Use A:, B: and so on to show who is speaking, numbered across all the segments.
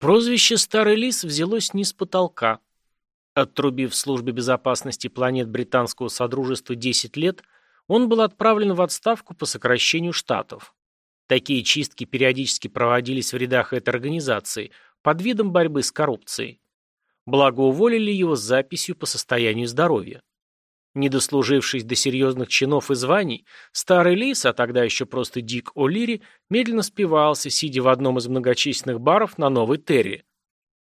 A: Прозвище «Старый лис» взялось не с потолка. Оттрубив в службе безопасности планет Британского Содружества 10 лет, он был отправлен в отставку по сокращению штатов. Такие чистки периодически проводились в рядах этой организации под видом борьбы с коррупцией. Благо уволили его с записью по состоянию здоровья. Не дослужившись до серьезных чинов и званий, старый лис, а тогда еще просто Дик О'Лири, медленно спивался, сидя в одном из многочисленных баров на Новой Терри.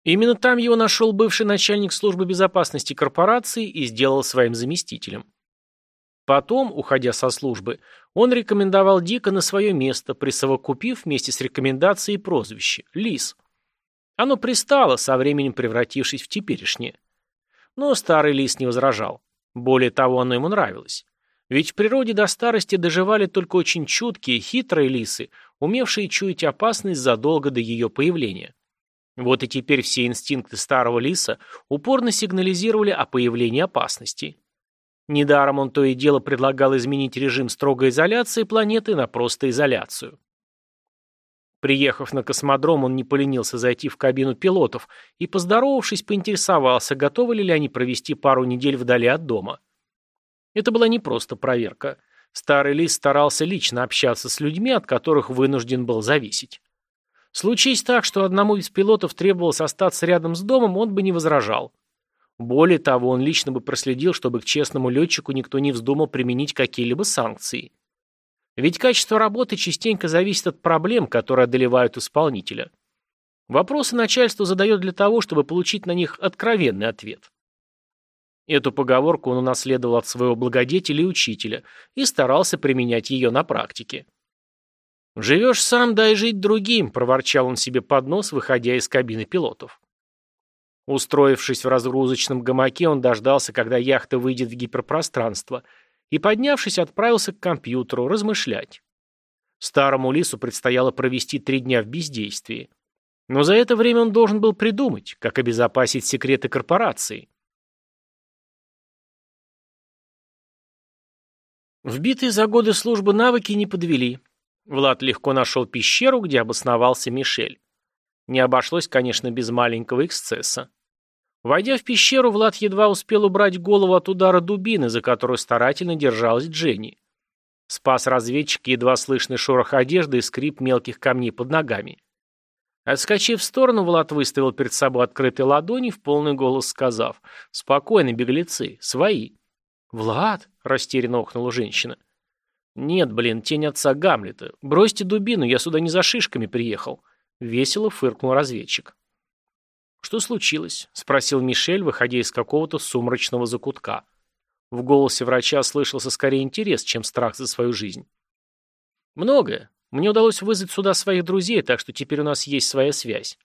A: Именно там его нашел бывший начальник службы безопасности корпорации и сделал своим заместителем. Потом, уходя со службы, он рекомендовал Дика на свое место, присовокупив вместе с рекомендацией прозвище – Лис. Оно пристало, со временем превратившись в теперешнее. Но старый Лис не возражал. Более того, оно ему нравилось. Ведь в природе до старости доживали только очень чуткие, хитрые лисы, умевшие чуять опасность задолго до ее появления. Вот и теперь все инстинкты старого лиса упорно сигнализировали о появлении опасности. Недаром он то и дело предлагал изменить режим строгой изоляции планеты на просто изоляцию. Приехав на космодром, он не поленился зайти в кабину пилотов и, поздоровавшись, поинтересовался, готовы ли они провести пару недель вдали от дома. Это была не просто проверка. Старый лис старался лично общаться с людьми, от которых вынужден был зависеть. Случись так, что одному из пилотов требовалось остаться рядом с домом, он бы не возражал. Более того, он лично бы проследил, чтобы к честному летчику никто не вздумал применить какие-либо санкции. Ведь качество работы частенько зависит от проблем, которые одолевают исполнителя. Вопросы начальство задает для того, чтобы получить на них откровенный ответ. Эту поговорку он унаследовал от своего благодетеля и учителя и старался применять ее на практике. «Живешь сам, дай жить другим», – проворчал он себе под нос, выходя из кабины пилотов. Устроившись в разгрузочном гамаке, он дождался, когда яхта выйдет в гиперпространство – и, поднявшись, отправился к компьютеру размышлять. Старому лису предстояло провести три дня в бездействии. Но за это время он должен был придумать, как обезопасить секреты корпорации. Вбитые за годы службы навыки не подвели. Влад легко нашел пещеру, где обосновался Мишель. Не обошлось, конечно, без маленького эксцесса. Войдя в пещеру, Влад едва успел убрать голову от удара дубины, за которую старательно держалась Дженни. Спас разведчика едва слышный шорох одежды и скрип мелких камней под ногами. Отскочив в сторону, Влад выставил перед собой открытые ладони, в полный голос сказав «Спокойно, беглецы, свои». «Влад?» – растерянно охнула женщина. «Нет, блин, тень отца Гамлета. Бросьте дубину, я сюда не за шишками приехал». Весело фыркнул разведчик. «Что случилось?» – спросил Мишель, выходя из какого-то сумрачного закутка. В голосе врача слышался скорее интерес, чем страх за свою жизнь. «Многое. Мне удалось вызвать сюда своих друзей, так что теперь у нас есть своя связь.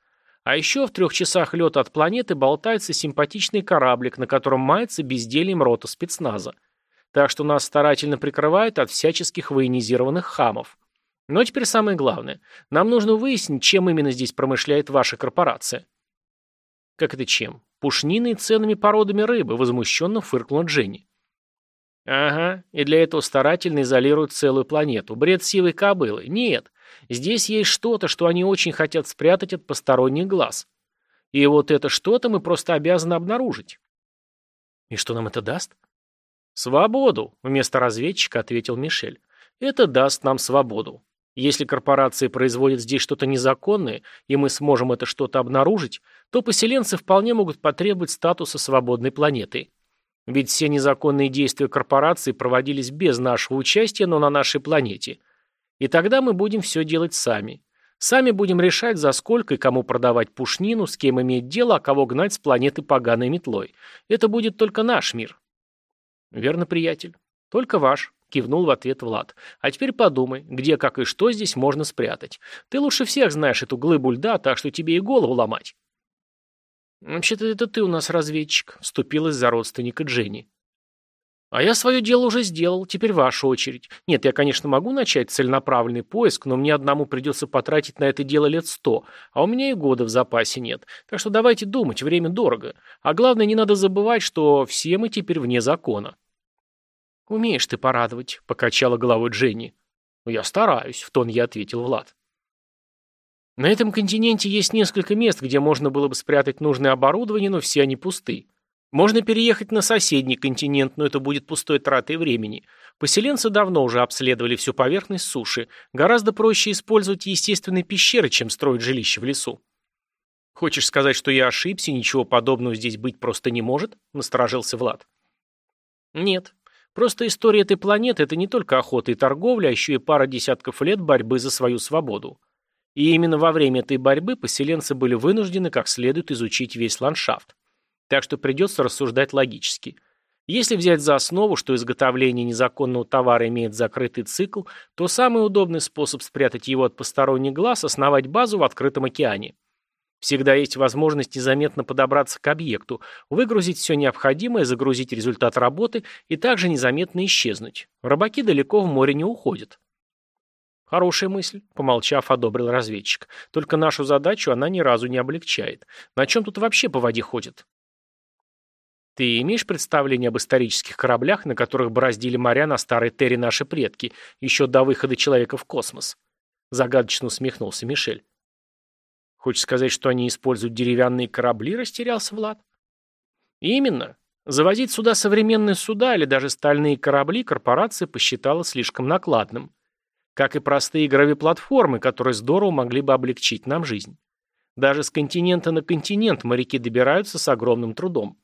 A: А еще в трех часах лета от планеты болтается симпатичный кораблик, на котором мается бездельем рота спецназа. Так что нас старательно прикрывают от всяческих военизированных хамов. Но теперь самое главное. Нам нужно выяснить, чем именно здесь промышляет ваша корпорация». «Как это чем? Пушниной и ценными породами рыбы», — возмущенно фыркнула Дженни. «Ага, и для этого старательно изолируют целую планету. Бред силой кобылы. Нет, здесь есть что-то, что они очень хотят спрятать от посторонних глаз. И вот это что-то мы просто обязаны обнаружить». «И что нам это даст?» «Свободу», — вместо разведчика ответил Мишель. «Это даст нам свободу. Если корпорации производят здесь что-то незаконное, и мы сможем это что-то обнаружить, то поселенцы вполне могут потребовать статуса свободной планеты. Ведь все незаконные действия корпорации проводились без нашего участия, но на нашей планете. И тогда мы будем все делать сами. Сами будем решать, за сколько и кому продавать пушнину, с кем иметь дело, а кого гнать с планеты поганой метлой. Это будет только наш мир. Верно, приятель. Только ваш. Кивнул в ответ Влад. А теперь подумай, где, как и что здесь можно спрятать. Ты лучше всех знаешь эту глыбу льда, так что тебе и голову ломать. Вообще-то это ты у нас разведчик, вступилась за родственника Дженни. А я свое дело уже сделал, теперь ваша очередь. Нет, я, конечно, могу начать целенаправленный поиск, но мне одному придется потратить на это дело лет сто, а у меня и года в запасе нет. Так что давайте думать, время дорого. А главное, не надо забывать, что все мы теперь вне закона. «Умеешь ты порадовать», — покачала головой Дженни. «Я стараюсь», — в тон я ответил Влад. На этом континенте есть несколько мест, где можно было бы спрятать нужное оборудование, но все они пусты. Можно переехать на соседний континент, но это будет пустой тратой времени. Поселенцы давно уже обследовали всю поверхность суши. Гораздо проще использовать естественные пещеры, чем строить жилище в лесу. «Хочешь сказать, что я ошибся, ничего подобного здесь быть просто не может?» – насторожился Влад. «Нет. Просто история этой планеты – это не только охота и торговля, а еще и пара десятков лет борьбы за свою свободу. И именно во время этой борьбы поселенцы были вынуждены как следует изучить весь ландшафт. Так что придется рассуждать логически. Если взять за основу, что изготовление незаконного товара имеет закрытый цикл, то самый удобный способ спрятать его от посторонних глаз – основать базу в открытом океане. Всегда есть возможность незаметно подобраться к объекту, выгрузить все необходимое, загрузить результат работы и также незаметно исчезнуть. Рыбаки далеко в море не уходят. Хорошая мысль, помолчав, одобрил разведчик. Только нашу задачу она ни разу не облегчает. На чем тут вообще по воде ходит? Ты имеешь представление об исторических кораблях, на которых бороздили моря на старой Терре наши предки, еще до выхода человека в космос? Загадочно усмехнулся Мишель. Хочешь сказать, что они используют деревянные корабли, растерялся Влад? Именно. Завозить сюда современные суда или даже стальные корабли корпорация посчитала слишком накладным. Как и простые гравиплатформы, которые здорово могли бы облегчить нам жизнь. Даже с континента на континент моряки добираются с огромным трудом.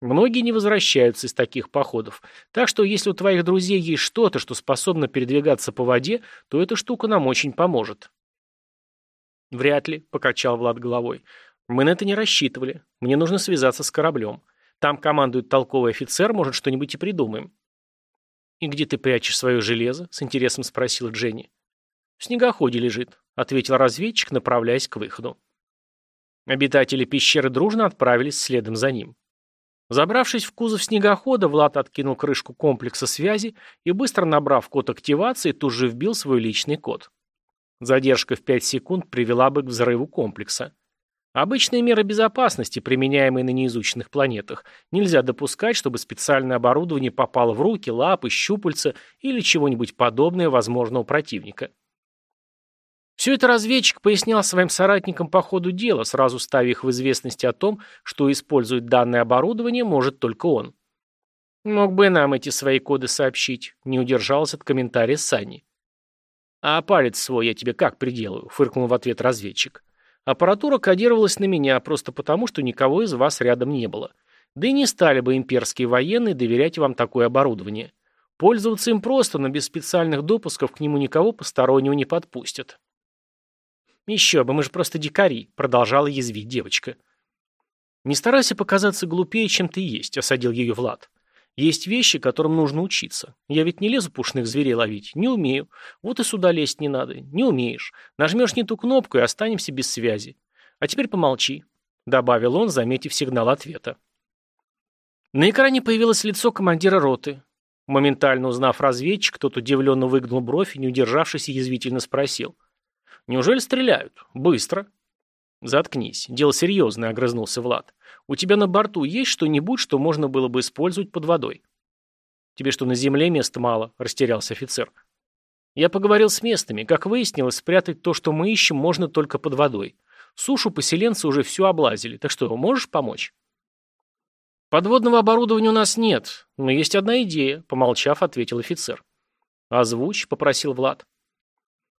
A: Многие не возвращаются из таких походов, так что если у твоих друзей есть что-то, что способно передвигаться по воде, то эта штука нам очень поможет. «Вряд ли», — покачал Влад головой. «Мы на это не рассчитывали. Мне нужно связаться с кораблем. Там командует толковый офицер, может, что-нибудь и придумаем». «И где ты прячешь свое железо?» — с интересом спросила Дженни. «В снегоходе лежит», — ответил разведчик, направляясь к выходу. Обитатели пещеры дружно отправились следом за ним. Забравшись в кузов снегохода, Влад откинул крышку комплекса связи и, быстро набрав код активации, тут же вбил свой личный код. Задержка в 5 секунд привела бы к взрыву комплекса. Обычные меры безопасности, применяемые на неизученных планетах, нельзя допускать, чтобы специальное оборудование попало в руки, лапы, щупальца или чего-нибудь подобное возможного противника. Все это разведчик пояснял своим соратникам по ходу дела, сразу ставя их в известность о том, что использовать данное оборудование может только он. «Мог бы нам эти свои коды сообщить», — не удержался от комментария Санни. «А палец свой я тебе как приделаю?» — фыркнул в ответ разведчик. «Аппаратура кодировалась на меня просто потому, что никого из вас рядом не было. Да и не стали бы имперские военные доверять вам такое оборудование. Пользоваться им просто, но без специальных допусков к нему никого постороннего не подпустят». «Еще бы, мы же просто дикари», — продолжала язвить девочка. «Не старайся показаться глупее, чем ты есть», — осадил ее Влад. Есть вещи, которым нужно учиться. Я ведь не лезу пушных зверей ловить. Не умею. Вот и сюда лезть не надо. Не умеешь. Нажмешь не ту кнопку и останемся без связи. А теперь помолчи», — добавил он, заметив сигнал ответа. На экране появилось лицо командира роты. Моментально узнав разведчик, тот удивленно выгнул бровь и, не удержавшись, язвительно спросил. «Неужели стреляют? Быстро?» «Заткнись. Дело серьезное», — огрызнулся Влад. «У тебя на борту есть что-нибудь, что можно было бы использовать под водой?» «Тебе что, на земле места мало?» — растерялся офицер. «Я поговорил с местными. Как выяснилось, спрятать то, что мы ищем, можно только под водой. Сушу поселенцы уже все облазили. Так что, можешь помочь?» «Подводного оборудования у нас нет, но есть одна идея», — помолчав, ответил офицер. «Озвучь», — попросил Влад.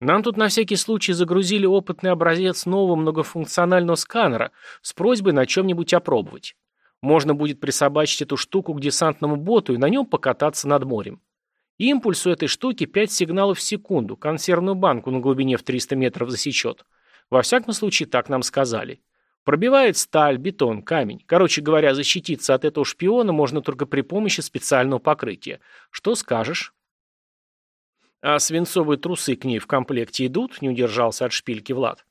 A: Нам тут на всякий случай загрузили опытный образец нового многофункционального сканера с просьбой на чем-нибудь опробовать. Можно будет присобачить эту штуку к десантному боту и на нем покататься над морем. Импульс у этой штуки 5 сигналов в секунду, консервную банку на глубине в 300 метров засечет. Во всяком случае, так нам сказали. Пробивает сталь, бетон, камень. Короче говоря, защититься от этого шпиона можно только при помощи специального покрытия. Что скажешь? А свинцовые трусы к ней в комплекте идут, не удержался от шпильки Влад.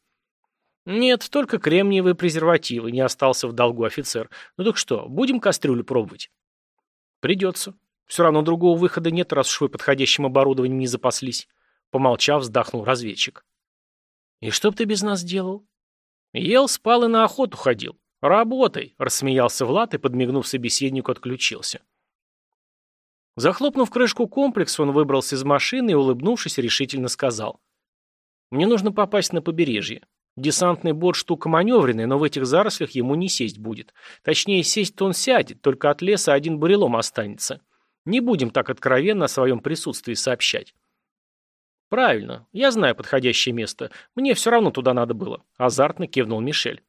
A: Нет, только кремниевые презервативы, не остался в долгу офицер. Ну так что, будем кастрюлю пробовать? Придется. Все равно другого выхода нет, раз уж вы подходящим оборудованием не запаслись. Помолчав, вздохнул разведчик. И что б ты без нас делал? Ел, спал и на охоту ходил. Работай, рассмеялся Влад и, подмигнув собеседнику, отключился. Захлопнув крышку комплекса, он выбрался из машины и, улыбнувшись, решительно сказал. «Мне нужно попасть на побережье. Десантный бот штука маневренная, но в этих зарослях ему не сесть будет. Точнее, сесть-то он сядет, только от леса один бурелом останется. Не будем так откровенно о своем присутствии сообщать. Правильно, я знаю подходящее место. Мне все равно туда надо было. Азартно кивнул Мишель.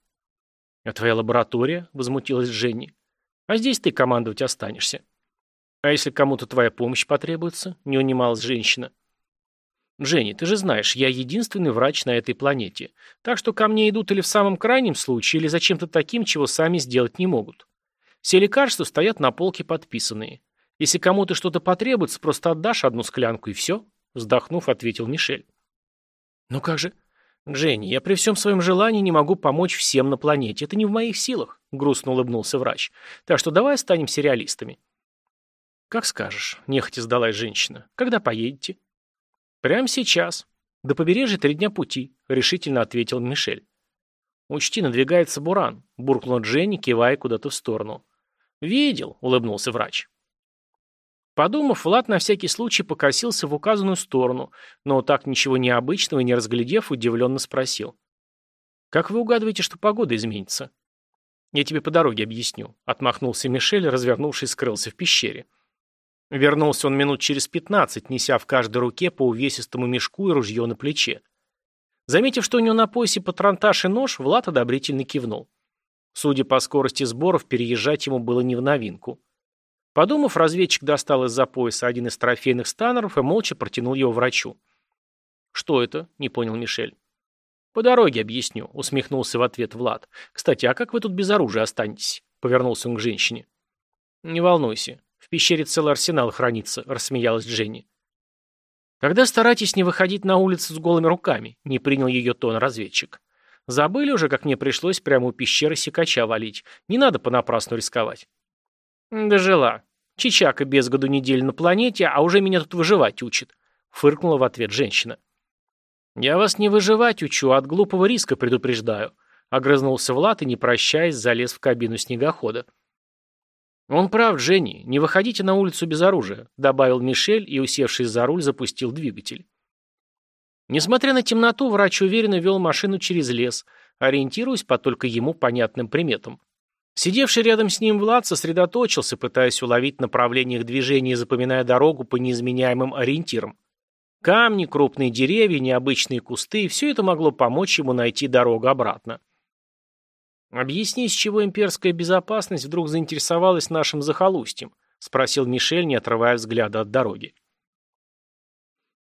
A: А твоя лаборатория? Возмутилась Женни. А здесь ты командовать останешься. А если кому-то твоя помощь потребуется? Не унималась женщина. Женя, ты же знаешь, я единственный врач на этой планете. Так что ко мне идут или в самом крайнем случае, или за чем-то таким, чего сами сделать не могут. Все лекарства стоят на полке подписанные. Если кому-то что-то потребуется, просто отдашь одну склянку и все, вздохнув, ответил Мишель. Ну как же? Женя, я при всем своем желании не могу помочь всем на планете. Это не в моих силах, грустно улыбнулся врач. Так что давай станем сериалистами. Как скажешь, нехотя сдалась женщина. Когда поедете? «Прямо сейчас. До побережья три дня пути», — решительно ответил Мишель. «Учти, надвигается буран», — буркнула Дженни, кивая куда-то в сторону. «Видел», — улыбнулся врач. Подумав, Влад на всякий случай покосился в указанную сторону, но так ничего необычного не разглядев, удивленно спросил. «Как вы угадываете, что погода изменится?» «Я тебе по дороге объясню», — отмахнулся Мишель, развернувшись, скрылся в пещере. Вернулся он минут через пятнадцать, неся в каждой руке по увесистому мешку и ружье на плече. Заметив, что у него на поясе патронтаж и нож, Влад одобрительно кивнул. Судя по скорости сборов, переезжать ему было не в новинку. Подумав, разведчик достал из-за пояса один из трофейных станеров и молча протянул его врачу. «Что это?» — не понял Мишель. «По дороге объясню», — усмехнулся в ответ Влад. «Кстати, а как вы тут без оружия останетесь?» — повернулся он к женщине. «Не волнуйся. В пещере целый арсенал хранится», — рассмеялась Дженни. «Тогда старайтесь не выходить на улицу с голыми руками», — не принял ее тон разведчик. «Забыли уже, как мне пришлось прямо у пещеры секача валить. Не надо понапрасну рисковать». «Дожила. Чичака без году неделю на планете, а уже меня тут выживать учит», — фыркнула в ответ женщина. «Я вас не выживать учу, а от глупого риска предупреждаю», — огрызнулся Влад и, не прощаясь, залез в кабину снегохода. «Он прав, Дженни. Не выходите на улицу без оружия», — добавил Мишель и, усевшись за руль, запустил двигатель. Несмотря на темноту, врач уверенно вел машину через лес, ориентируясь по только ему понятным приметам. Сидевший рядом с ним Влад сосредоточился, пытаясь уловить направление их движения запоминая дорогу по неизменяемым ориентирам. Камни, крупные деревья, необычные кусты – все это могло помочь ему найти дорогу обратно. «Объясни, с чего имперская безопасность вдруг заинтересовалась нашим захолустьем?» — спросил Мишель, не отрывая взгляда от дороги.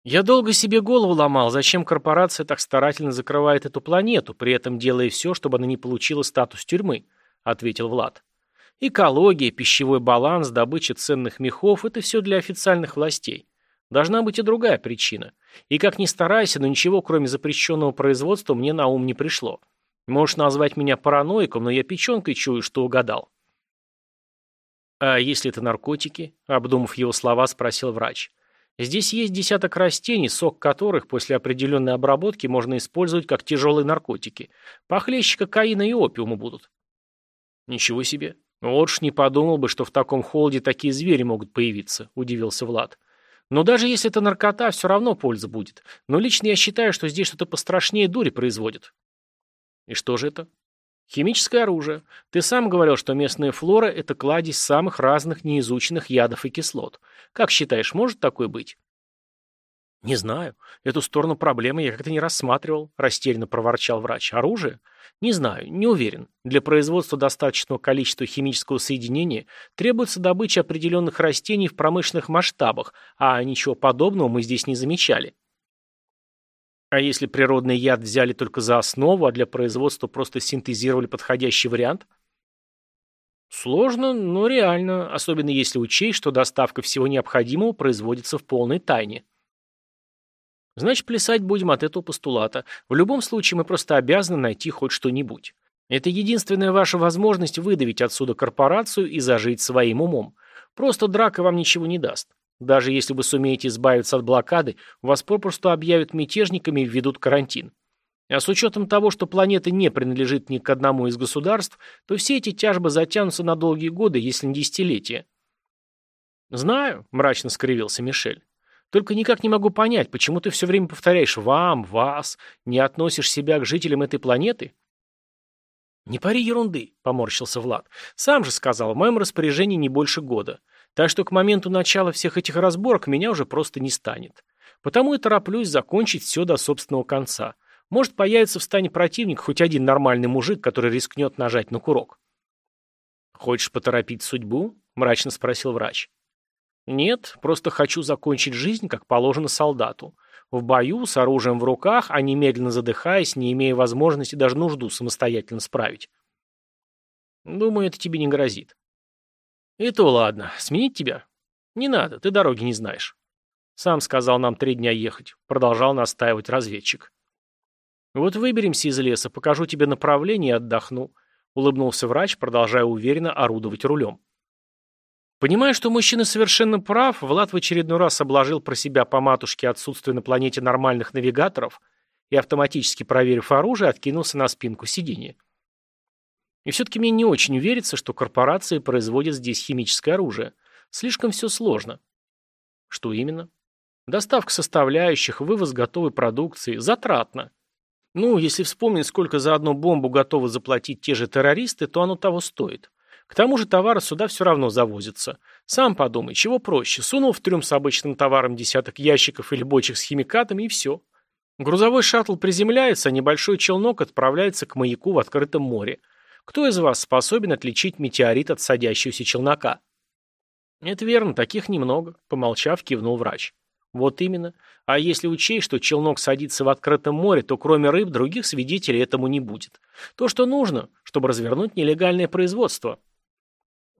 A: «Я долго себе голову ломал, зачем корпорация так старательно закрывает эту планету, при этом делая все, чтобы она не получила статус тюрьмы», — ответил Влад. «Экология, пищевой баланс, добыча ценных мехов — это все для официальных властей. Должна быть и другая причина. И как ни старайся, но ничего, кроме запрещенного производства, мне на ум не пришло. Можешь назвать меня параноиком, но я печенкой чую, что угадал. А если это наркотики? Обдумав его слова, спросил врач. Здесь есть десяток растений, сок которых после определенной обработки можно использовать как тяжелые наркотики. Похлеще кокаина и опиума будут. Ничего себе. Вот ж не подумал бы, что в таком холоде такие звери могут появиться, удивился Влад. Но даже если это наркота, все равно польза будет. Но лично я считаю, что здесь что-то пострашнее дури производят. И что же это? Химическое оружие. Ты сам говорил, что местная флора – это кладезь самых разных неизученных ядов и кислот. Как считаешь, может такое быть? Не знаю. Эту сторону проблемы я как-то не рассматривал, растерянно проворчал врач. Оружие? Не знаю, не уверен. Для производства достаточного количества химического соединения требуется добыча определенных растений в промышленных масштабах, а ничего подобного мы здесь не замечали. А если природный яд взяли только за основу, а для производства просто синтезировали подходящий вариант? Сложно, но реально, особенно если учесть, что доставка всего необходимого производится в полной тайне. Значит, плясать будем от этого постулата. В любом случае, мы просто обязаны найти хоть что-нибудь. Это единственная ваша возможность выдавить отсюда корпорацию и зажить своим умом. Просто драка вам ничего не даст. Даже если вы сумеете избавиться от блокады, вас попросту объявят мятежниками и введут карантин. А с учетом того, что планета не принадлежит ни к одному из государств, то все эти тяжбы затянутся на долгие годы, если не десятилетия. «Знаю», — мрачно скривился Мишель. Только никак не могу понять, почему ты все время повторяешь «вам», «вас», не относишь себя к жителям этой планеты?» «Не пари ерунды», — поморщился Влад. «Сам же сказал, в моем распоряжении не больше года. Так что к моменту начала всех этих разборок меня уже просто не станет. Потому и тороплюсь закончить все до собственного конца. Может появится в стане противник хоть один нормальный мужик, который рискнет нажать на курок». «Хочешь поторопить судьбу?» — мрачно спросил врач. «Нет, просто хочу закончить жизнь, как положено солдату. В бою, с оружием в руках, а не медленно задыхаясь, не имея возможности даже нужду самостоятельно справить». «Думаю, это тебе не грозит». «И то ладно. Сменить тебя?» «Не надо, ты дороги не знаешь». «Сам сказал нам три дня ехать», — продолжал настаивать разведчик. «Вот выберемся из леса, покажу тебе направление и отдохну», — улыбнулся врач, продолжая уверенно орудовать рулем. Понимая, что мужчина совершенно прав, Влад в очередной раз обложил про себя по матушке отсутствие на планете нормальных навигаторов и, автоматически проверив оружие, откинулся на спинку сиденья. И все-таки мне не очень верится, что корпорации производят здесь химическое оружие. Слишком все сложно. Что именно? Доставка составляющих, вывоз готовой продукции. Затратно. Ну, если вспомнить, сколько за одну бомбу готовы заплатить те же террористы, то оно того стоит. К тому же товары сюда все равно завозятся. Сам подумай, чего проще. Сунул в трюм с обычным товаром десяток ящиков или бочек с химикатами и все. Грузовой шаттл приземляется, а небольшой челнок отправляется к маяку в открытом море. Кто из вас способен отличить метеорит от садящегося челнока? Это верно, таких немного, помолчав, кивнул врач. Вот именно. А если учесть, что челнок садится в открытом море, то кроме рыб других свидетелей этому не будет. То, что нужно, чтобы развернуть нелегальное производство.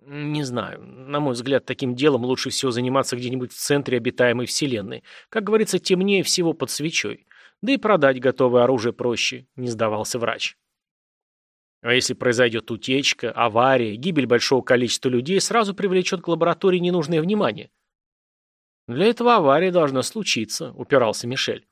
A: Не знаю. На мой взгляд, таким делом лучше всего заниматься где-нибудь в центре обитаемой вселенной. Как говорится, темнее всего под свечой. Да и продать готовое оружие проще, не сдавался врач. А если произойдет утечка, авария, гибель большого количества людей, сразу привлечет к лаборатории ненужное внимание. Для этого авария должна случиться, упирался Мишель.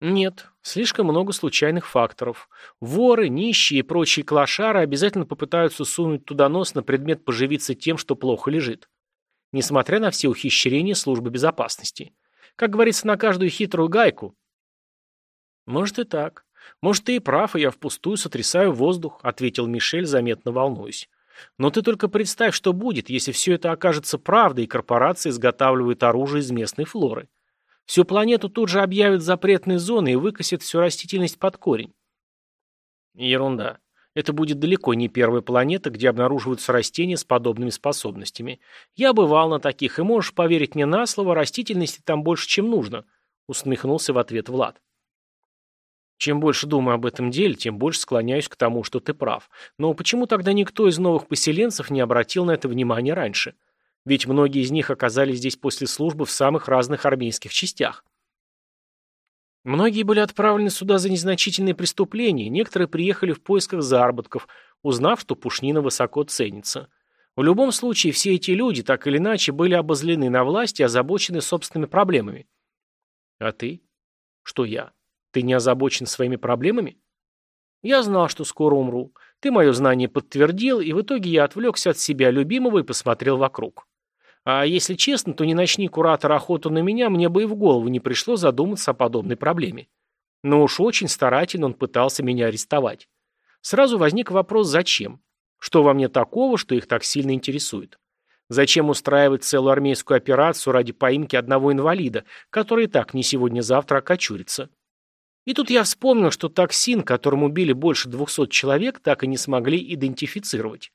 A: Нет, слишком много случайных факторов. Воры, нищие и прочие клошары обязательно попытаются сунуть туда нос на предмет поживиться тем, что плохо лежит. Несмотря на все ухищрения службы безопасности. Как говорится, на каждую хитрую гайку. Может и так. Может, ты и прав, и я впустую сотрясаю воздух, ответил Мишель, заметно волнуюсь. Но ты только представь, что будет, если все это окажется правдой, и корпорации изготавливают оружие из местной флоры. Всю планету тут же объявят запретной зоной и выкосят всю растительность под корень. Ерунда. Это будет далеко не первая планета, где обнаруживаются растения с подобными способностями. Я бывал на таких, и можешь поверить мне на слово, растительности там больше, чем нужно, усмехнулся в ответ Влад. Чем больше думаю об этом деле, тем больше склоняюсь к тому, что ты прав. Но почему тогда никто из новых поселенцев не обратил на это внимание раньше? Ведь многие из них оказались здесь после службы в самых разных армейских частях. Многие были отправлены сюда за незначительные преступления, некоторые приехали в поисках заработков, узнав, что пушнина высоко ценится. В любом случае, все эти люди, так или иначе, были обозлены на власть и озабочены собственными проблемами. А ты? Что я? Ты не озабочен своими проблемами? Я знал, что скоро умру. Ты мое знание подтвердил, и в итоге я отвлекся от себя любимого и посмотрел вокруг. А если честно, то не начни куратор охоту на меня, мне бы и в голову не пришло задуматься о подобной проблеме. Но уж очень старательно он пытался меня арестовать. Сразу возник вопрос «зачем?». Что во мне такого, что их так сильно интересует? Зачем устраивать целую армейскую операцию ради поимки одного инвалида, который и так не сегодня-завтра окочурится? И тут я вспомнил, что токсин, которым убили больше двухсот человек, так и не смогли идентифицировать.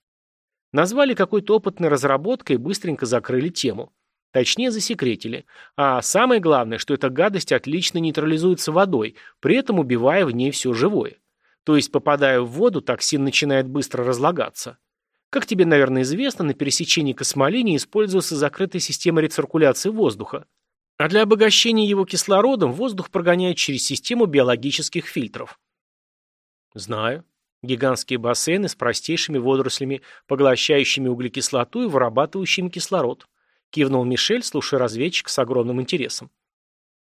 A: Назвали какой-то опытной разработкой и быстренько закрыли тему. Точнее, засекретили. А самое главное, что эта гадость отлично нейтрализуется водой, при этом убивая в ней все живое. То есть, попадая в воду, токсин начинает быстро разлагаться. Как тебе, наверное, известно, на пересечении космолинии используется закрытая система рециркуляции воздуха. А для обогащения его кислородом воздух прогоняют через систему биологических фильтров. Знаю. Гигантские бассейны с простейшими водорослями, поглощающими углекислоту и вырабатывающими кислород. Кивнул Мишель, слушая разведчика с огромным интересом.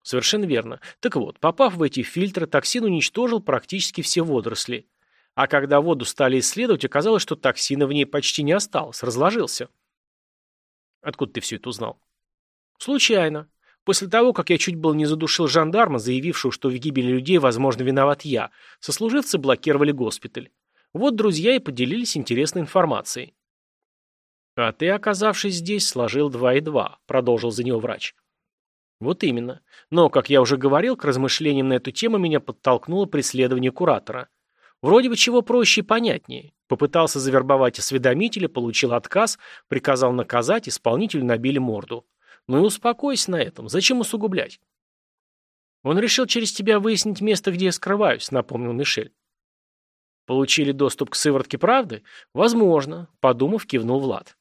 A: Совершенно верно. Так вот, попав в эти фильтры, токсин уничтожил практически все водоросли. А когда воду стали исследовать, оказалось, что токсина в ней почти не осталось, разложился. Откуда ты все это узнал? Случайно. После того, как я чуть было не задушил жандарма, заявившего, что в гибели людей, возможно, виноват я, сослуживцы блокировали госпиталь. Вот друзья и поделились интересной информацией. «А ты, оказавшись здесь, сложил два и два», — продолжил за него врач. «Вот именно. Но, как я уже говорил, к размышлениям на эту тему меня подтолкнуло преследование куратора. Вроде бы чего проще и понятнее. Попытался завербовать осведомителя, получил отказ, приказал наказать, исполнителю набили морду. Ну и успокойся на этом. Зачем усугублять? Он решил через тебя выяснить место, где я скрываюсь, напомнил Мишель. Получили доступ к сыворотке правды? Возможно, подумав, кивнул Влад.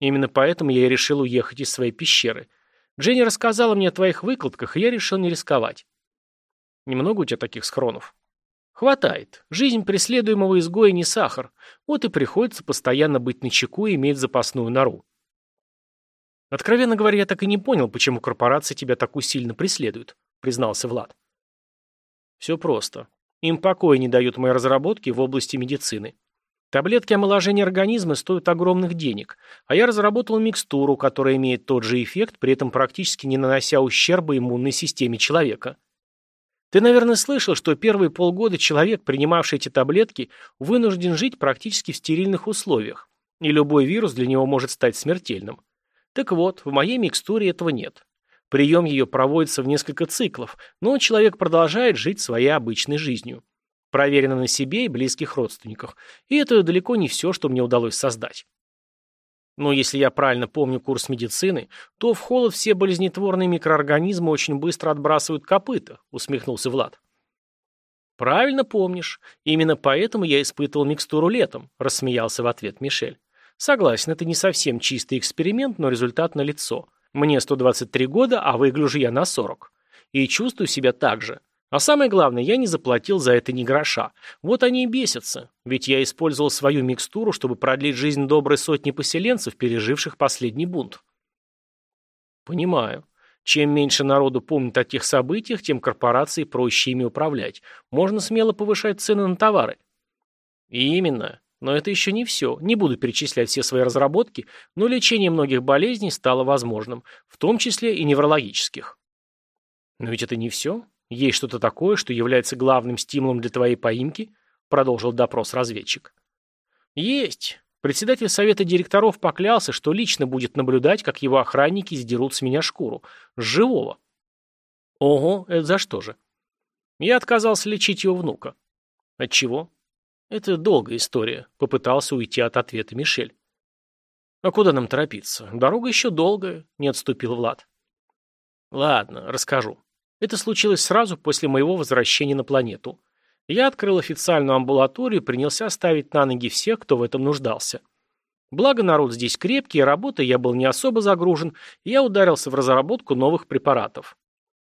A: Именно поэтому я и решил уехать из своей пещеры. Дженни рассказала мне о твоих выкладках, и я решил не рисковать. Немного у тебя таких схронов? Хватает. Жизнь преследуемого изгоя не сахар. Вот и приходится постоянно быть начеку и иметь запасную нору. «Откровенно говоря, я так и не понял, почему корпорации тебя так усиленно преследуют», — признался Влад. «Все просто. Им покоя не дают мои разработки в области медицины. Таблетки омоложения организма стоят огромных денег, а я разработал микстуру, которая имеет тот же эффект, при этом практически не нанося ущерба иммунной системе человека. Ты, наверное, слышал, что первые полгода человек, принимавший эти таблетки, вынужден жить практически в стерильных условиях, и любой вирус для него может стать смертельным. Так вот, в моей микстуре этого нет. Прием ее проводится в несколько циклов, но человек продолжает жить своей обычной жизнью. Проверено на себе и близких родственниках. И это далеко не все, что мне удалось создать. Но если я правильно помню курс медицины, то в холод все болезнетворные микроорганизмы очень быстро отбрасывают копыта, усмехнулся Влад. Правильно помнишь. Именно поэтому я испытывал микстуру летом, рассмеялся в ответ Мишель. Согласен, это не совсем чистый эксперимент, но результат налицо. Мне 123 года, а выгляжу я на 40. И чувствую себя так же. А самое главное, я не заплатил за это ни гроша. Вот они и бесятся. Ведь я использовал свою микстуру, чтобы продлить жизнь доброй сотни поселенцев, переживших последний бунт. Понимаю. Чем меньше народу помнит о тех событиях, тем корпорации проще ими управлять. Можно смело повышать цены на товары. И именно. Но это еще не все. Не буду перечислять все свои разработки, но лечение многих болезней стало возможным, в том числе и неврологических. Но ведь это не все. Есть что-то такое, что является главным стимулом для твоей поимки? Продолжил допрос разведчик. Есть. Председатель совета директоров поклялся, что лично будет наблюдать, как его охранники сдерут с меня шкуру. С живого. Ого, это за что же? Я отказался лечить его внука. Отчего? Это долгая история, попытался уйти от ответа Мишель. А куда нам торопиться? Дорога еще долгая, не отступил Влад. Ладно, расскажу. Это случилось сразу после моего возвращения на планету. Я открыл официальную амбулаторию и принялся ставить на ноги всех, кто в этом нуждался. Благо народ здесь крепкий, и работой я был не особо загружен, и я ударился в разработку новых препаратов.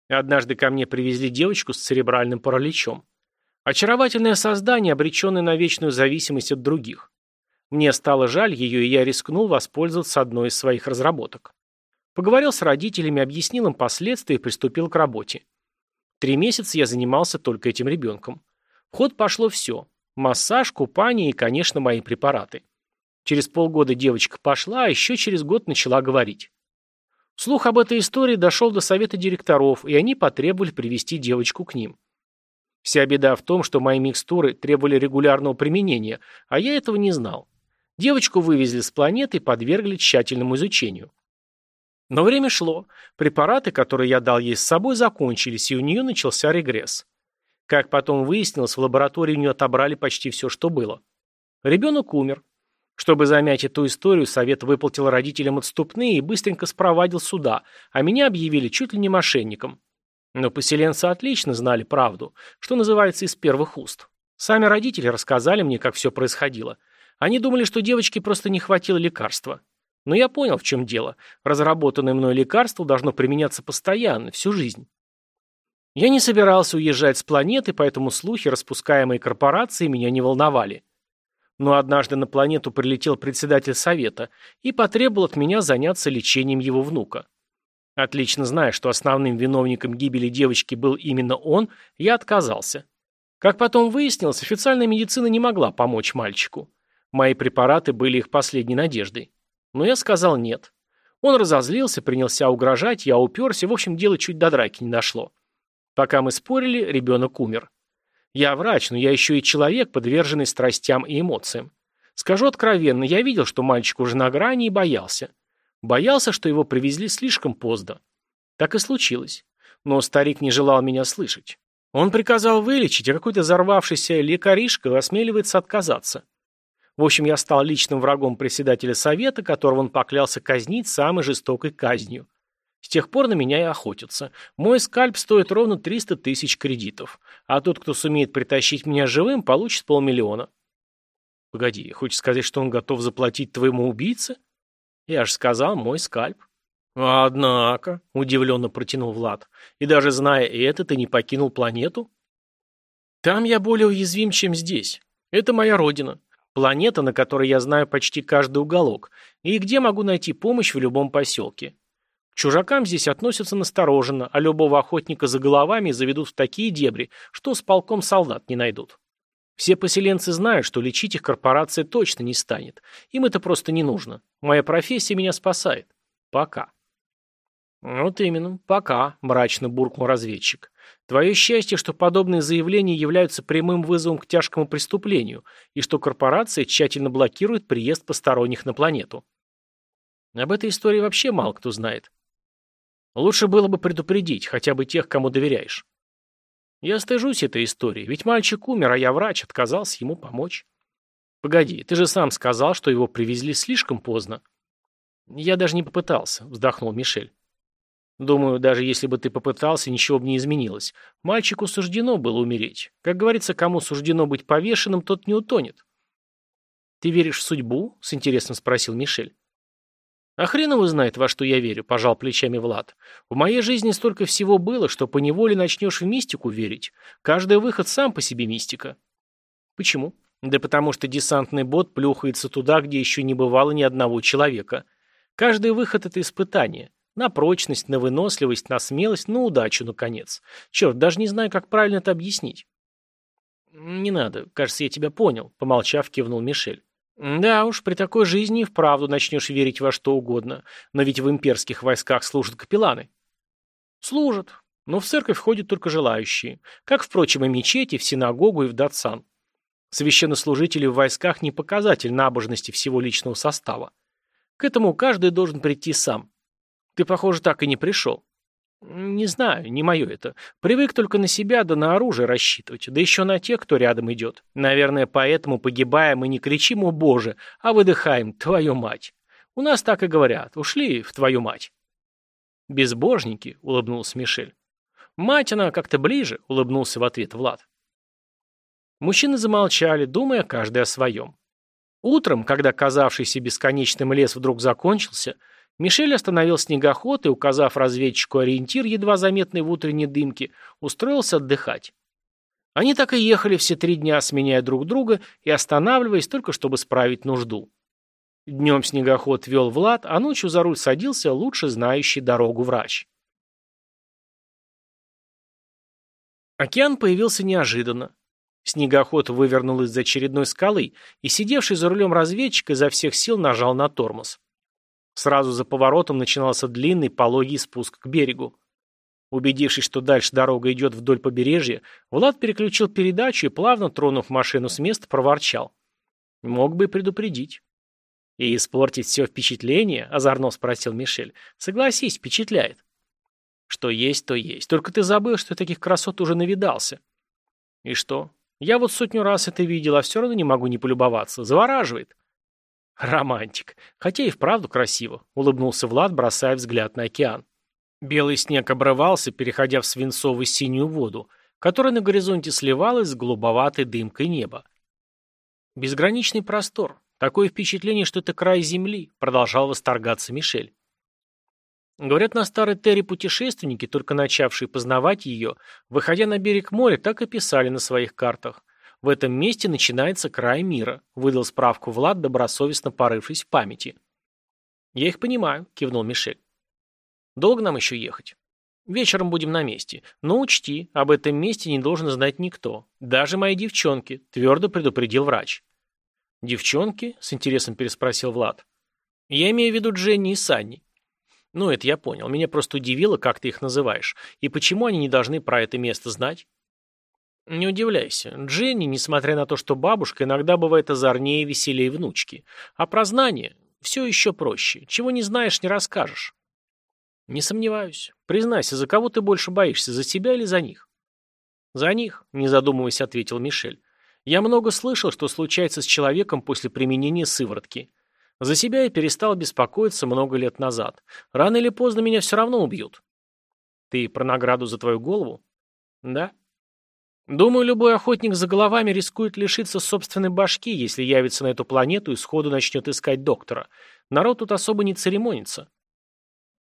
A: Однажды ко мне привезли девочку с церебральным параличом. Очаровательное создание, обреченное на вечную зависимость от других. Мне стало жаль ее, и я рискнул воспользоваться одной из своих разработок. Поговорил с родителями, объяснил им последствия и приступил к работе. Три месяца я занимался только этим ребенком. В ход пошло все. Массаж, купание и, конечно, мои препараты. Через полгода девочка пошла, а еще через год начала говорить. Слух об этой истории дошел до совета директоров, и они потребовали привести девочку к ним. Вся беда в том, что мои микстуры требовали регулярного применения, а я этого не знал. Девочку вывезли с планеты и подвергли тщательному изучению. Но время шло. Препараты, которые я дал ей с собой, закончились, и у нее начался регресс. Как потом выяснилось, в лаборатории у нее отобрали почти все, что было. Ребенок умер. Чтобы замять эту историю, совет выплатил родителям отступные и быстренько спровадил суда, а меня объявили чуть ли не мошенником. Но поселенцы отлично знали правду, что называется из первых уст. Сами родители рассказали мне, как все происходило. Они думали, что девочке просто не хватило лекарства. Но я понял, в чем дело. Разработанное мной лекарство должно применяться постоянно, всю жизнь. Я не собирался уезжать с планеты, поэтому слухи, распускаемые корпорацией, меня не волновали. Но однажды на планету прилетел председатель совета и потребовал от меня заняться лечением его внука. Отлично зная, что основным виновником гибели девочки был именно он, я отказался. Как потом выяснилось, официальная медицина не могла помочь мальчику. Мои препараты были их последней надеждой. Но я сказал нет. Он разозлился, принялся угрожать, я уперся, в общем, дело чуть до драки не дошло. Пока мы спорили, ребенок умер. Я врач, но я еще и человек, подверженный страстям и эмоциям. Скажу откровенно, я видел, что мальчик уже на грани и боялся. Боялся, что его привезли слишком поздно. Так и случилось. Но старик не желал меня слышать. Он приказал вылечить, а какой-то взорвавшийся лекаришка осмеливается отказаться. В общем, я стал личным врагом председателя совета, которого он поклялся казнить самой жестокой казнью. С тех пор на меня и охотятся. Мой скальп стоит ровно 300 тысяч кредитов. А тот, кто сумеет притащить меня живым, получит полмиллиона. Погоди, хочешь сказать, что он готов заплатить твоему убийце? Я же сказал, мой скальп. Однако, удивленно протянул Влад, и даже зная это, ты не покинул планету? Там я более уязвим, чем здесь. Это моя родина. Планета, на которой я знаю почти каждый уголок, и где могу найти помощь в любом поселке. К чужакам здесь относятся настороженно, а любого охотника за головами заведут в такие дебри, что с полком солдат не найдут. Все поселенцы знают, что лечить их корпорация точно не станет. Им это просто не нужно. Моя профессия меня спасает. Пока. «Вот именно, пока», – мрачно буркнул разведчик. «Твое счастье, что подобные заявления являются прямым вызовом к тяжкому преступлению, и что корпорация тщательно блокирует приезд посторонних на планету». Об этой истории вообще мало кто знает. Лучше было бы предупредить, хотя бы тех, кому доверяешь. Я стыжусь этой истории, ведь мальчик умер, а я врач, отказался ему помочь. Погоди, ты же сам сказал, что его привезли слишком поздно. Я даже не попытался, вздохнул Мишель. Думаю, даже если бы ты попытался, ничего бы не изменилось. Мальчику суждено было умереть. Как говорится, кому суждено быть повешенным, тот не утонет. Ты веришь в судьбу? С интересом спросил Мишель. А хрен его знает, во что я верю, пожал плечами Влад. В моей жизни столько всего было, что поневоле начнешь в мистику верить. Каждый выход сам по себе мистика. Почему? Да потому что десантный бот плюхается туда, где еще не бывало ни одного человека. Каждый выход — это испытание. На прочность, на выносливость, на смелость, на удачу, наконец. Черт, даже не знаю, как правильно это объяснить. «Не надо. Кажется, я тебя понял», — помолчав, кивнул Мишель. «Да уж, при такой жизни и вправду начнешь верить во что угодно. Но ведь в имперских войсках служат капелланы». «Служат. Но в церковь ходят только желающие. Как, впрочем, и мечети, в синагогу и в датсан. Священнослужители в войсках не показатель набожности всего личного состава. К этому каждый должен прийти сам. Ты, похоже, так и не пришел. Не знаю, не мое это. Привык только на себя да на оружие рассчитывать, да еще на тех, кто рядом идет. Наверное, поэтому погибаем и не кричим «О Боже!», а выдыхаем «Твою мать!». У нас так и говорят «Ушли в твою мать!». «Безбожники», — улыбнулся Мишель. «Мать она как-то ближе», — улыбнулся в ответ Влад. Мужчины замолчали, думая каждый о своем. Утром, когда казавшийся бесконечным лес вдруг закончился, — Мишель остановил снегоход и, указав разведчику ориентир, едва заметный в утренней дымке, устроился отдыхать. Они так и ехали все три дня, сменяя друг друга и останавливаясь только чтобы справить нужду. Днем снегоход вел Влад, а ночью за руль садился лучше знающий дорогу врач. Океан появился неожиданно. Снегоход вывернул из очередной скалы, и сидевший за рулем разведчик изо всех сил нажал на тормоз. Сразу за поворотом начинался длинный пологий спуск к берегу. Убедившись, что дальше дорога идет вдоль побережья, Влад переключил передачу и, плавно тронув машину с места, проворчал. Мог бы предупредить. «И испортить все впечатление?» – озорно спросил Мишель. «Согласись, впечатляет». «Что есть, то есть. Только ты забыл, что таких красот уже навидался». «И что? Я вот сотню раз это видел, а все равно не могу не полюбоваться. Завораживает». Романтик. Хотя и вправду красиво, улыбнулся Влад, бросая взгляд на океан. Белый снег обрывался, переходя в свинцово-синюю воду, которая на горизонте сливалась с голубоватой дымкой неба. Безграничный простор. Такое впечатление, что это край земли, продолжал восторгаться Мишель. Говорят, на старой Терре путешественники, только начавшие познавать ее, выходя на берег моря, так и писали на своих картах. В этом месте начинается край мира», — выдал справку Влад, добросовестно порывшись в памяти. «Я их понимаю», — кивнул Мишель. «Долго нам еще ехать?» «Вечером будем на месте. Но учти, об этом месте не должен знать никто. Даже мои девчонки», — твердо предупредил врач. «Девчонки?» — с интересом переспросил Влад. «Я имею в виду Дженни и Санни. Ну, это я понял. Меня просто удивило, как ты их называешь. И почему они не должны про это место знать? Не удивляйся. Дженни, несмотря на то, что бабушка, иногда бывает озорнее и веселее внучки. А про знание все еще проще. Чего не знаешь, не расскажешь. Не сомневаюсь. Признайся, за кого ты больше боишься, за себя или за них? За них, не задумываясь, ответил Мишель. Я много слышал, что случается с человеком после применения сыворотки. За себя я перестал беспокоиться много лет назад. Рано или поздно меня все равно убьют. Ты про награду за твою голову? Да. Думаю, любой охотник за головами рискует лишиться собственной башки, если явится на эту планету и сходу начнет искать доктора. Народ тут особо не церемонится.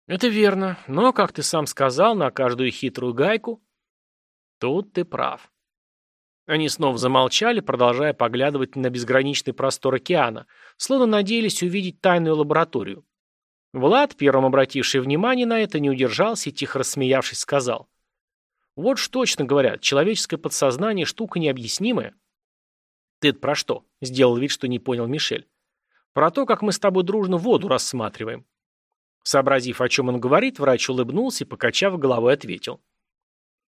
A: Это верно, но, как ты сам сказал, на каждую хитрую гайку... Тут ты прав. Они снова замолчали, продолжая поглядывать на безграничный простор океана, словно надеялись увидеть тайную лабораторию. Влад, первым обративший внимание на это, не удержался и, тихо рассмеявшись, сказал. «Вот ж точно говорят, человеческое подсознание – штука необъяснимая». «Ты про что?» – сделал вид, что не понял Мишель. «Про то, как мы с тобой дружно воду рассматриваем». Сообразив, о чем он говорит, врач улыбнулся и, покачав головой, ответил.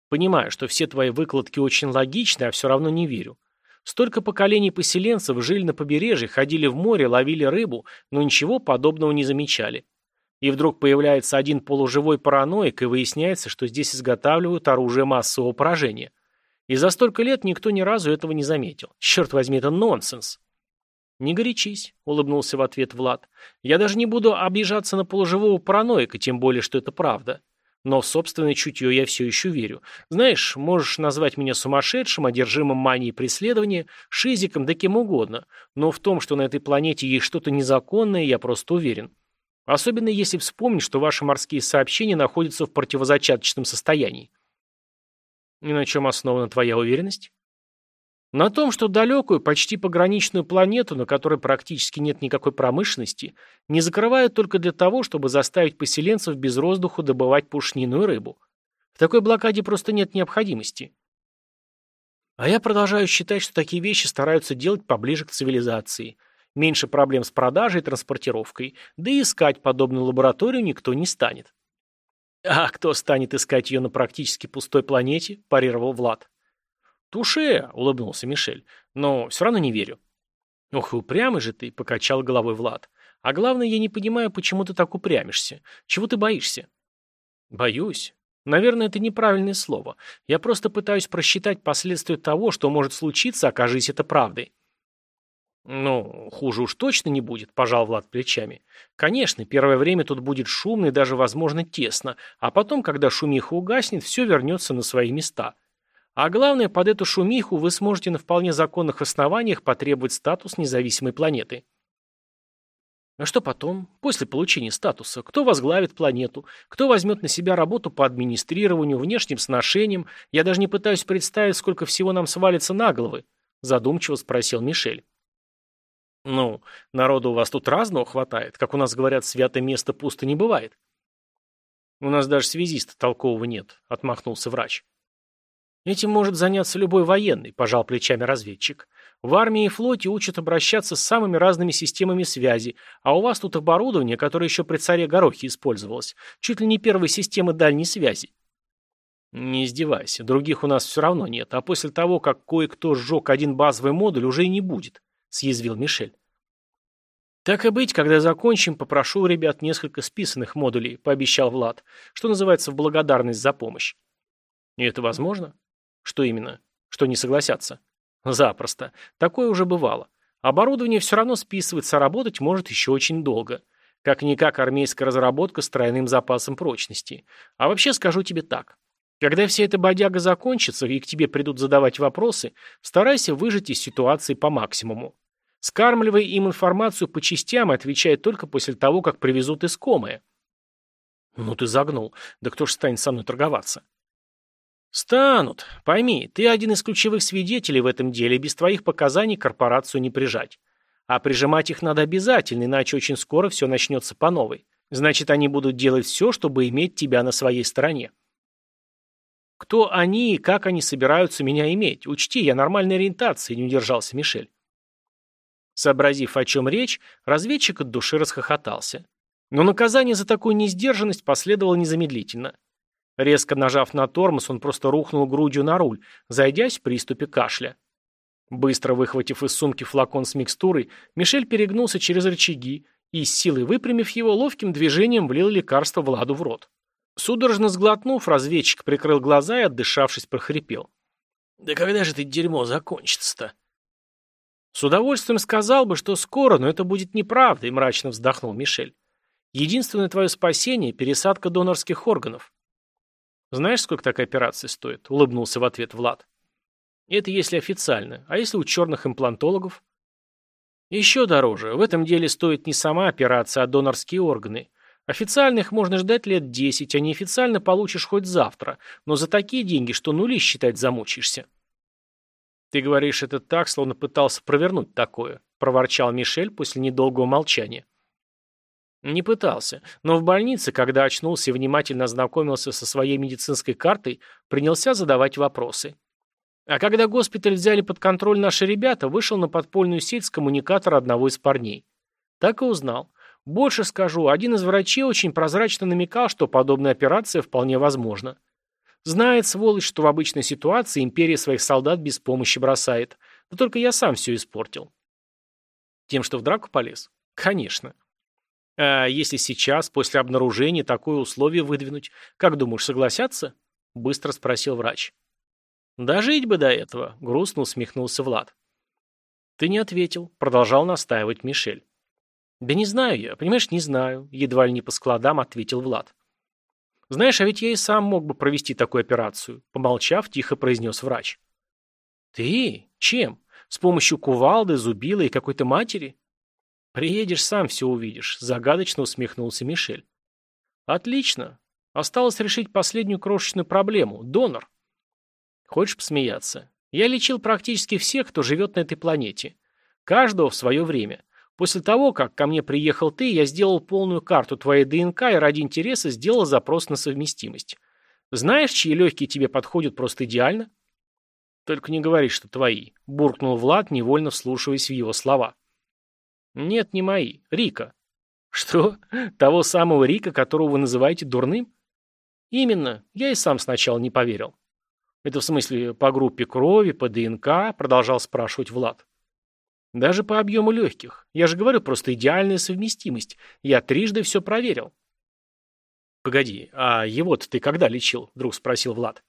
A: Понимаю, что все твои выкладки очень логичны, а все равно не верю. Столько поколений поселенцев жили на побережье, ходили в море, ловили рыбу, но ничего подобного не замечали. И вдруг появляется один полуживой параноик, и выясняется, что здесь изготавливают оружие массового поражения. И за столько лет никто ни разу этого не заметил. Черт возьми, это нонсенс. «Не горячись», — улыбнулся в ответ Влад. «Я даже не буду обижаться на полуживого параноика, тем более, что это правда. Но в собственное чутье я все еще верю. Знаешь, можешь назвать меня сумасшедшим, одержимым манией преследования, шизиком, да кем угодно. Но в том, что на этой планете есть что-то незаконное, я просто уверен. Особенно если вспомнить, что ваши морские сообщения находятся в противозачаточном состоянии. И на чем основана твоя уверенность? На том, что далекую, почти пограничную планету, на которой практически нет никакой промышленности, не закрывают только для того, чтобы заставить поселенцев без воздуха добывать пушнину и рыбу. В такой блокаде просто нет необходимости. А я продолжаю считать, что такие вещи стараются делать поближе к цивилизации. Меньше проблем с продажей и транспортировкой, да и искать подобную лабораторию никто не станет. «А кто станет искать ее на практически пустой планете?» – парировал Влад. «Туше!» — улыбнулся Мишель. «Но все равно не верю». «Ох, упрямый же ты!» — покачал головой Влад. «А главное, я не понимаю, почему ты так упрямишься. Чего ты боишься?» «Боюсь. Наверное, это неправильное слово. Я просто пытаюсь просчитать последствия того, что может случиться, окажись это правдой». «Ну, хуже уж точно не будет», – пожал Влад плечами. «Конечно, первое время тут будет шумно и даже, возможно, тесно, а потом, когда шумиха угаснет, все вернется на свои места. А главное, под эту шумиху вы сможете на вполне законных основаниях потребовать статус независимой планеты. А что потом, после получения статуса? Кто возглавит планету? Кто возьмет на себя работу по администрированию, внешним сношениям? Я даже не пытаюсь представить, сколько всего нам свалится на головы, задумчиво спросил Мишель. Ну, народу у вас тут разного хватает. Как у нас говорят, святое место пусто не бывает. У нас даже связиста толкового нет, отмахнулся врач. Этим может заняться любой военный, пожал плечами разведчик. В армии и флоте учат обращаться с самыми разными системами связи, а у вас тут оборудование, которое еще при царе Горохе использовалось. Чуть ли не первой системы дальней связи. Не издевайся, других у нас все равно нет, а после того, как кое-кто сжег один базовый модуль, уже и не будет, съязвил Мишель. «Так и быть, когда закончим, попрошу у ребят несколько списанных модулей», – пообещал Влад, что называется в благодарность за помощь. «И это возможно?» Что именно? Что не согласятся? Запросто. Такое уже бывало. Оборудование все равно списывается, а работать может еще очень долго. Как-никак армейская разработка с тройным запасом прочности. А вообще скажу тебе так. Когда вся эта бодяга закончится и к тебе придут задавать вопросы, старайся выжать из ситуации по максимуму. Скармливай им информацию по частям и отвечай только после того, как привезут искомое. Ну ты загнул. Да кто ж станет со мной торговаться? «Станут. Пойми, ты один из ключевых свидетелей в этом деле, без твоих показаний корпорацию не прижать. А прижимать их надо обязательно, иначе очень скоро все начнется по новой. Значит, они будут делать все, чтобы иметь тебя на своей стороне». «Кто они и как они собираются меня иметь? Учти, я нормальной ориентации», — не удержался Мишель. Сообразив, о чем речь, разведчик от души расхохотался. Но наказание за такую несдержанность последовало незамедлительно. Резко нажав на тормоз, он просто рухнул грудью на руль, зайдясь в приступе кашля. Быстро выхватив из сумки флакон с микстурой, Мишель перегнулся через рычаги и, с силой выпрямив его, ловким движением влил лекарство Владу в рот. Судорожно сглотнув, разведчик прикрыл глаза и, отдышавшись, прохрипел. «Да когда же это дерьмо закончится-то?» «С удовольствием сказал бы, что скоро, но это будет неправда», — и мрачно вздохнул Мишель. «Единственное твое спасение — пересадка донорских органов». «Знаешь, сколько такая операция стоит?» — улыбнулся в ответ Влад. «Это если официально. А если у черных имплантологов?» «Еще дороже. В этом деле стоит не сама операция, а донорские органы. Официальных можно ждать лет десять, а неофициально получишь хоть завтра, но за такие деньги, что нули считать замучаешься». «Ты говоришь это так, словно пытался провернуть такое», — проворчал Мишель после недолгого молчания. Не пытался, но в больнице, когда очнулся и внимательно ознакомился со своей медицинской картой, принялся задавать вопросы. А когда госпиталь взяли под контроль наши ребята, вышел на подпольную сеть с коммуникатора одного из парней. Так и узнал. Больше скажу, один из врачей очень прозрачно намекал, что подобная операция вполне возможна. Знает, сволочь, что в обычной ситуации империя своих солдат без помощи бросает. Да только я сам все испортил. Тем, что в драку полез? Конечно. А если сейчас, после обнаружения, такое условие выдвинуть, как думаешь, согласятся? Быстро спросил врач. Дожить бы до этого, грустно усмехнулся Влад. Ты не ответил, продолжал настаивать Мишель. Да не знаю я, понимаешь, не знаю, едва ли не по складам ответил Влад. «Знаешь, а ведь я и сам мог бы провести такую операцию», — помолчав, тихо произнес врач. «Ты? Чем? С помощью кувалды, зубила и какой-то матери?» «Приедешь, сам все увидишь», — загадочно усмехнулся Мишель. «Отлично. Осталось решить последнюю крошечную проблему — донор». «Хочешь посмеяться? Я лечил практически всех, кто живет на этой планете. Каждого в свое время. После того, как ко мне приехал ты, я сделал полную карту твоей ДНК и ради интереса сделал запрос на совместимость. Знаешь, чьи легкие тебе подходят просто идеально? Только не говори, что твои, буркнул Влад, невольно вслушиваясь в его слова. Нет, не мои. Рика. Что? Того самого Рика, которого вы называете дурным? Именно. Я и сам сначала не поверил. Это в смысле по группе крови, по ДНК, продолжал спрашивать Влад. Даже по объему легких. Я же говорю, просто идеальная совместимость. Я трижды все проверил. Погоди, а его-то ты когда лечил? Вдруг спросил Влад.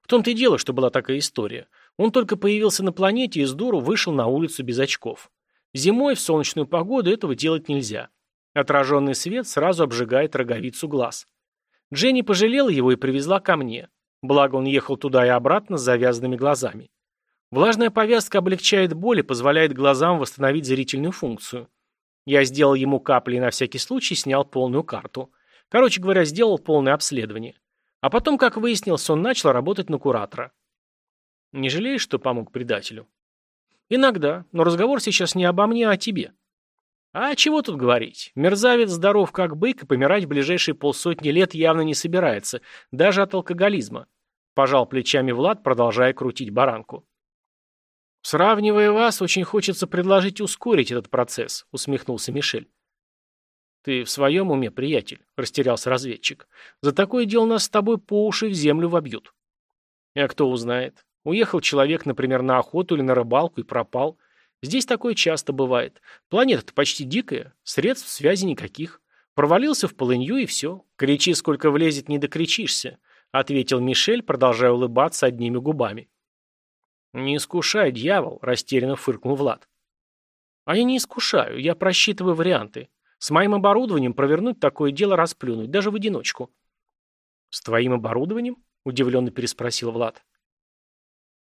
A: В том-то и дело, что была такая история. Он только появился на планете и с дуру вышел на улицу без очков. Зимой в солнечную погоду этого делать нельзя. Отраженный свет сразу обжигает роговицу глаз. Дженни пожалела его и привезла ко мне. Благо он ехал туда и обратно с завязанными глазами. Влажная повязка облегчает боль и позволяет глазам восстановить зрительную функцию. Я сделал ему капли и на всякий случай снял полную карту. Короче говоря, сделал полное обследование. А потом, как выяснилось, он начал работать на куратора. Не жалеешь, что помог предателю? Иногда, но разговор сейчас не обо мне, а о тебе. А чего тут говорить? Мерзавец здоров как бык и помирать в ближайшие полсотни лет явно не собирается, даже от алкоголизма. Пожал плечами Влад, продолжая крутить баранку. «Сравнивая вас, очень хочется предложить ускорить этот процесс», — усмехнулся Мишель. «Ты в своем уме, приятель?» — растерялся разведчик. «За такое дело нас с тобой по уши в землю вобьют». «А кто узнает? Уехал человек, например, на охоту или на рыбалку и пропал. Здесь такое часто бывает. Планета-то почти дикая, средств связи никаких. Провалился в полынью и все. Кричи, сколько влезет, не докричишься», — ответил Мишель, продолжая улыбаться одними губами. «Не искушай, дьявол», — растерянно фыркнул Влад. «А я не искушаю, я просчитываю варианты. С моим оборудованием провернуть такое дело расплюнуть, даже в одиночку». «С твоим оборудованием?» — удивленно переспросил Влад.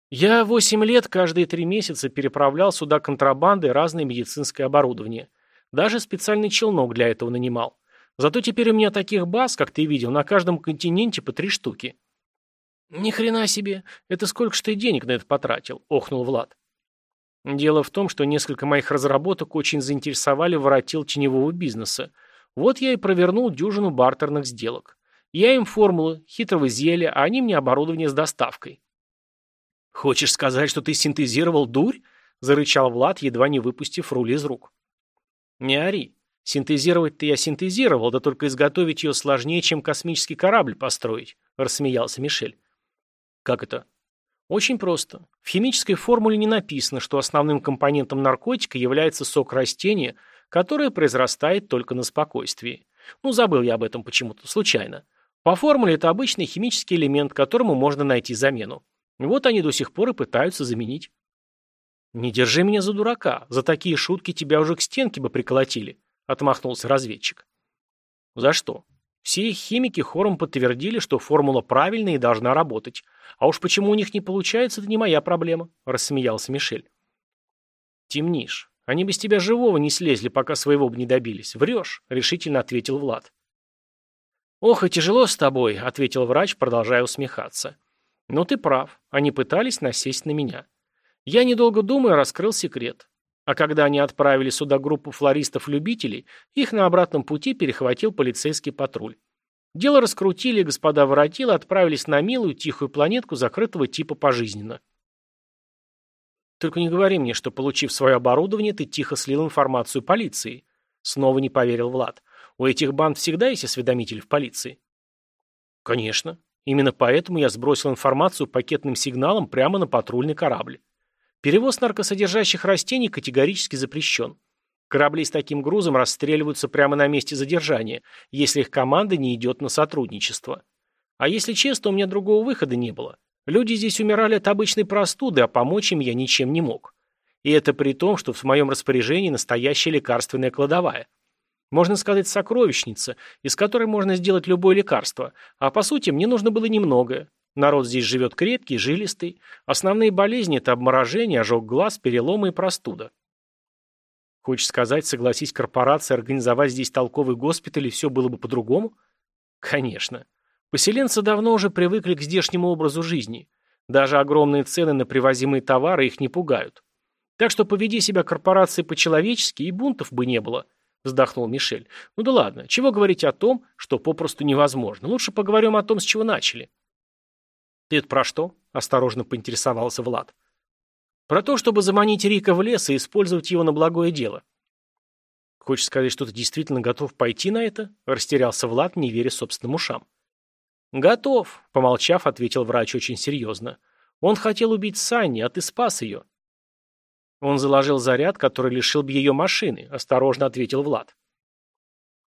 A: «Я восемь лет каждые три месяца переправлял сюда контрабанды и разное медицинское оборудование. Даже специальный челнок для этого нанимал. Зато теперь у меня таких баз, как ты видел, на каждом континенте по три штуки. «Ни хрена себе! Это сколько ж ты денег на это потратил?» – охнул Влад. Дело в том, что несколько моих разработок очень заинтересовали воротил теневого бизнеса. Вот я и провернул дюжину бартерных сделок. Я им формулы, хитрого зелья, а они мне оборудование с доставкой. «Хочешь сказать, что ты синтезировал дурь?» – зарычал Влад, едва не выпустив руль из рук. «Не ори. Синтезировать-то я синтезировал, да только изготовить ее сложнее, чем космический корабль построить, рассмеялся Мишель. Как это? Очень просто. В химической формуле не написано, что основным компонентом наркотика является сок растения, которое произрастает только на спокойствии. Ну, забыл я об этом почему-то, случайно. По формуле это обычный химический элемент, которому можно найти замену. Вот они до сих пор и пытаются заменить. «Не держи меня за дурака. За такие шутки тебя уже к стенке бы приколотили», — отмахнулся разведчик. «За что? Все химики хором подтвердили, что формула правильная и должна работать. А уж почему у них не получается, это не моя проблема», — рассмеялся Мишель. «Темнишь. Они без тебя живого не слезли, пока своего бы не добились. Врешь», — решительно ответил Влад. «Ох, и тяжело с тобой», — ответил врач, продолжая усмехаться. «Но ты прав. Они пытались насесть на меня. Я, недолго думая, раскрыл секрет. А когда они отправили сюда группу флористов-любителей, их на обратном пути перехватил полицейский патруль. Дело раскрутили, господа воротилы отправились на милую, тихую планетку закрытого типа пожизненно. Только не говори мне, что, получив свое оборудование, ты тихо слил информацию полиции. Снова не поверил Влад. У этих банд всегда есть осведомитель в полиции? Конечно. Именно поэтому я сбросил информацию пакетным сигналом прямо на патрульный корабль. Перевоз наркосодержащих растений категорически запрещен. Корабли с таким грузом расстреливаются прямо на месте задержания, если их команда не идет на сотрудничество. А если честно, у меня другого выхода не было. Люди здесь умирали от обычной простуды, а помочь им я ничем не мог. И это при том, что в моем распоряжении настоящая лекарственная кладовая. Можно сказать, сокровищница, из которой можно сделать любое лекарство. А по сути, мне нужно было немногое. Народ здесь живет крепкий, жилистый. Основные болезни – это обморожение, ожог глаз, переломы и простуда. Хочешь сказать, согласись корпорация организовать здесь толковый госпиталь, и все было бы по-другому? Конечно. Поселенцы давно уже привыкли к здешнему образу жизни. Даже огромные цены на привозимые товары их не пугают. Так что поведи себя корпорации по-человечески, и бунтов бы не было, вздохнул Мишель. Ну да ладно, чего говорить о том, что попросту невозможно. Лучше поговорим о том, с чего начали. «Ты это про что?» – осторожно поинтересовался Влад. «Про то, чтобы заманить Рика в лес и использовать его на благое дело». «Хочешь сказать, что ты действительно готов пойти на это?» – растерялся Влад, не веря собственным ушам. «Готов», – помолчав, ответил врач очень серьезно. «Он хотел убить Санни, а ты спас ее». «Он заложил заряд, который лишил бы ее машины», – осторожно ответил Влад.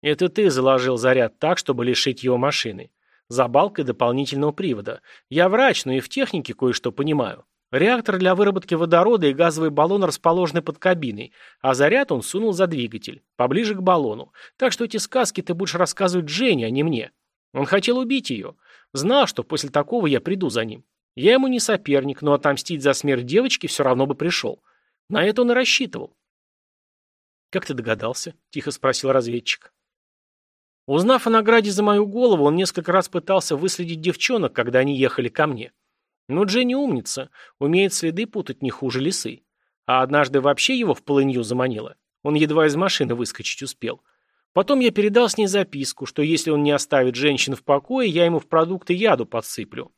A: «Это ты заложил заряд так, чтобы лишить его машины за балкой дополнительного привода. Я врач, но и в технике кое-что понимаю. Реактор для выработки водорода и газовый баллон расположены под кабиной, а заряд он сунул за двигатель, поближе к баллону. Так что эти сказки ты будешь рассказывать Жене, а не мне. Он хотел убить ее. Знал, что после такого я приду за ним. Я ему не соперник, но отомстить за смерть девочки все равно бы пришел. На это он и рассчитывал. «Как ты догадался?» – тихо спросил разведчик. Узнав о награде за мою голову, он несколько раз пытался выследить девчонок, когда они ехали ко мне. Но Дженни умница, умеет следы путать не хуже лисы. А однажды вообще его в полынью заманило. Он едва из машины выскочить успел. Потом я передал с ней записку, что если он не оставит женщин в покое, я ему в продукты яду подсыплю.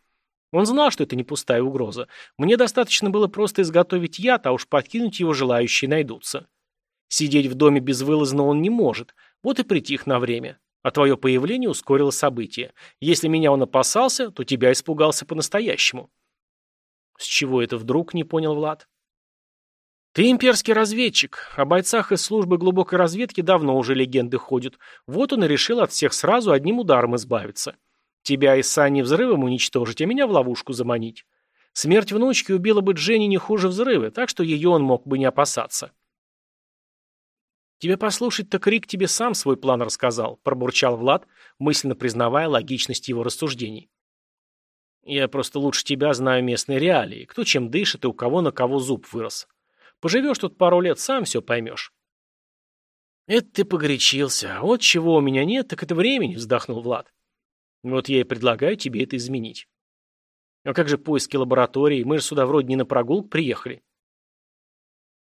A: Он знал, что это не пустая угроза. Мне достаточно было просто изготовить яд, а уж подкинуть его желающие найдутся. Сидеть в доме безвылазно он не может, вот и притих на время. А твое появление ускорило события. Если меня он опасался, то тебя испугался по-настоящему. С чего это вдруг, не понял Влад? Ты имперский разведчик. О бойцах из службы глубокой разведки давно уже легенды ходят. Вот он и решил от всех сразу одним ударом избавиться. Тебя и Сани взрывом уничтожить, а меня в ловушку заманить. Смерть внучки убила бы Дженни не хуже взрыва, так что ее он мог бы не опасаться. «Тебя послушать, так Рик тебе сам свой план рассказал», – пробурчал Влад, мысленно признавая логичность его рассуждений. «Я просто лучше тебя знаю местные реалии, кто чем дышит и у кого на кого зуб вырос. Поживешь тут пару лет, сам все поймешь». «Это ты погорячился. Вот чего у меня нет, так это времени», – вздохнул Влад. «Вот я и предлагаю тебе это изменить». «А как же поиски лаборатории? Мы же сюда вроде не на прогулку приехали».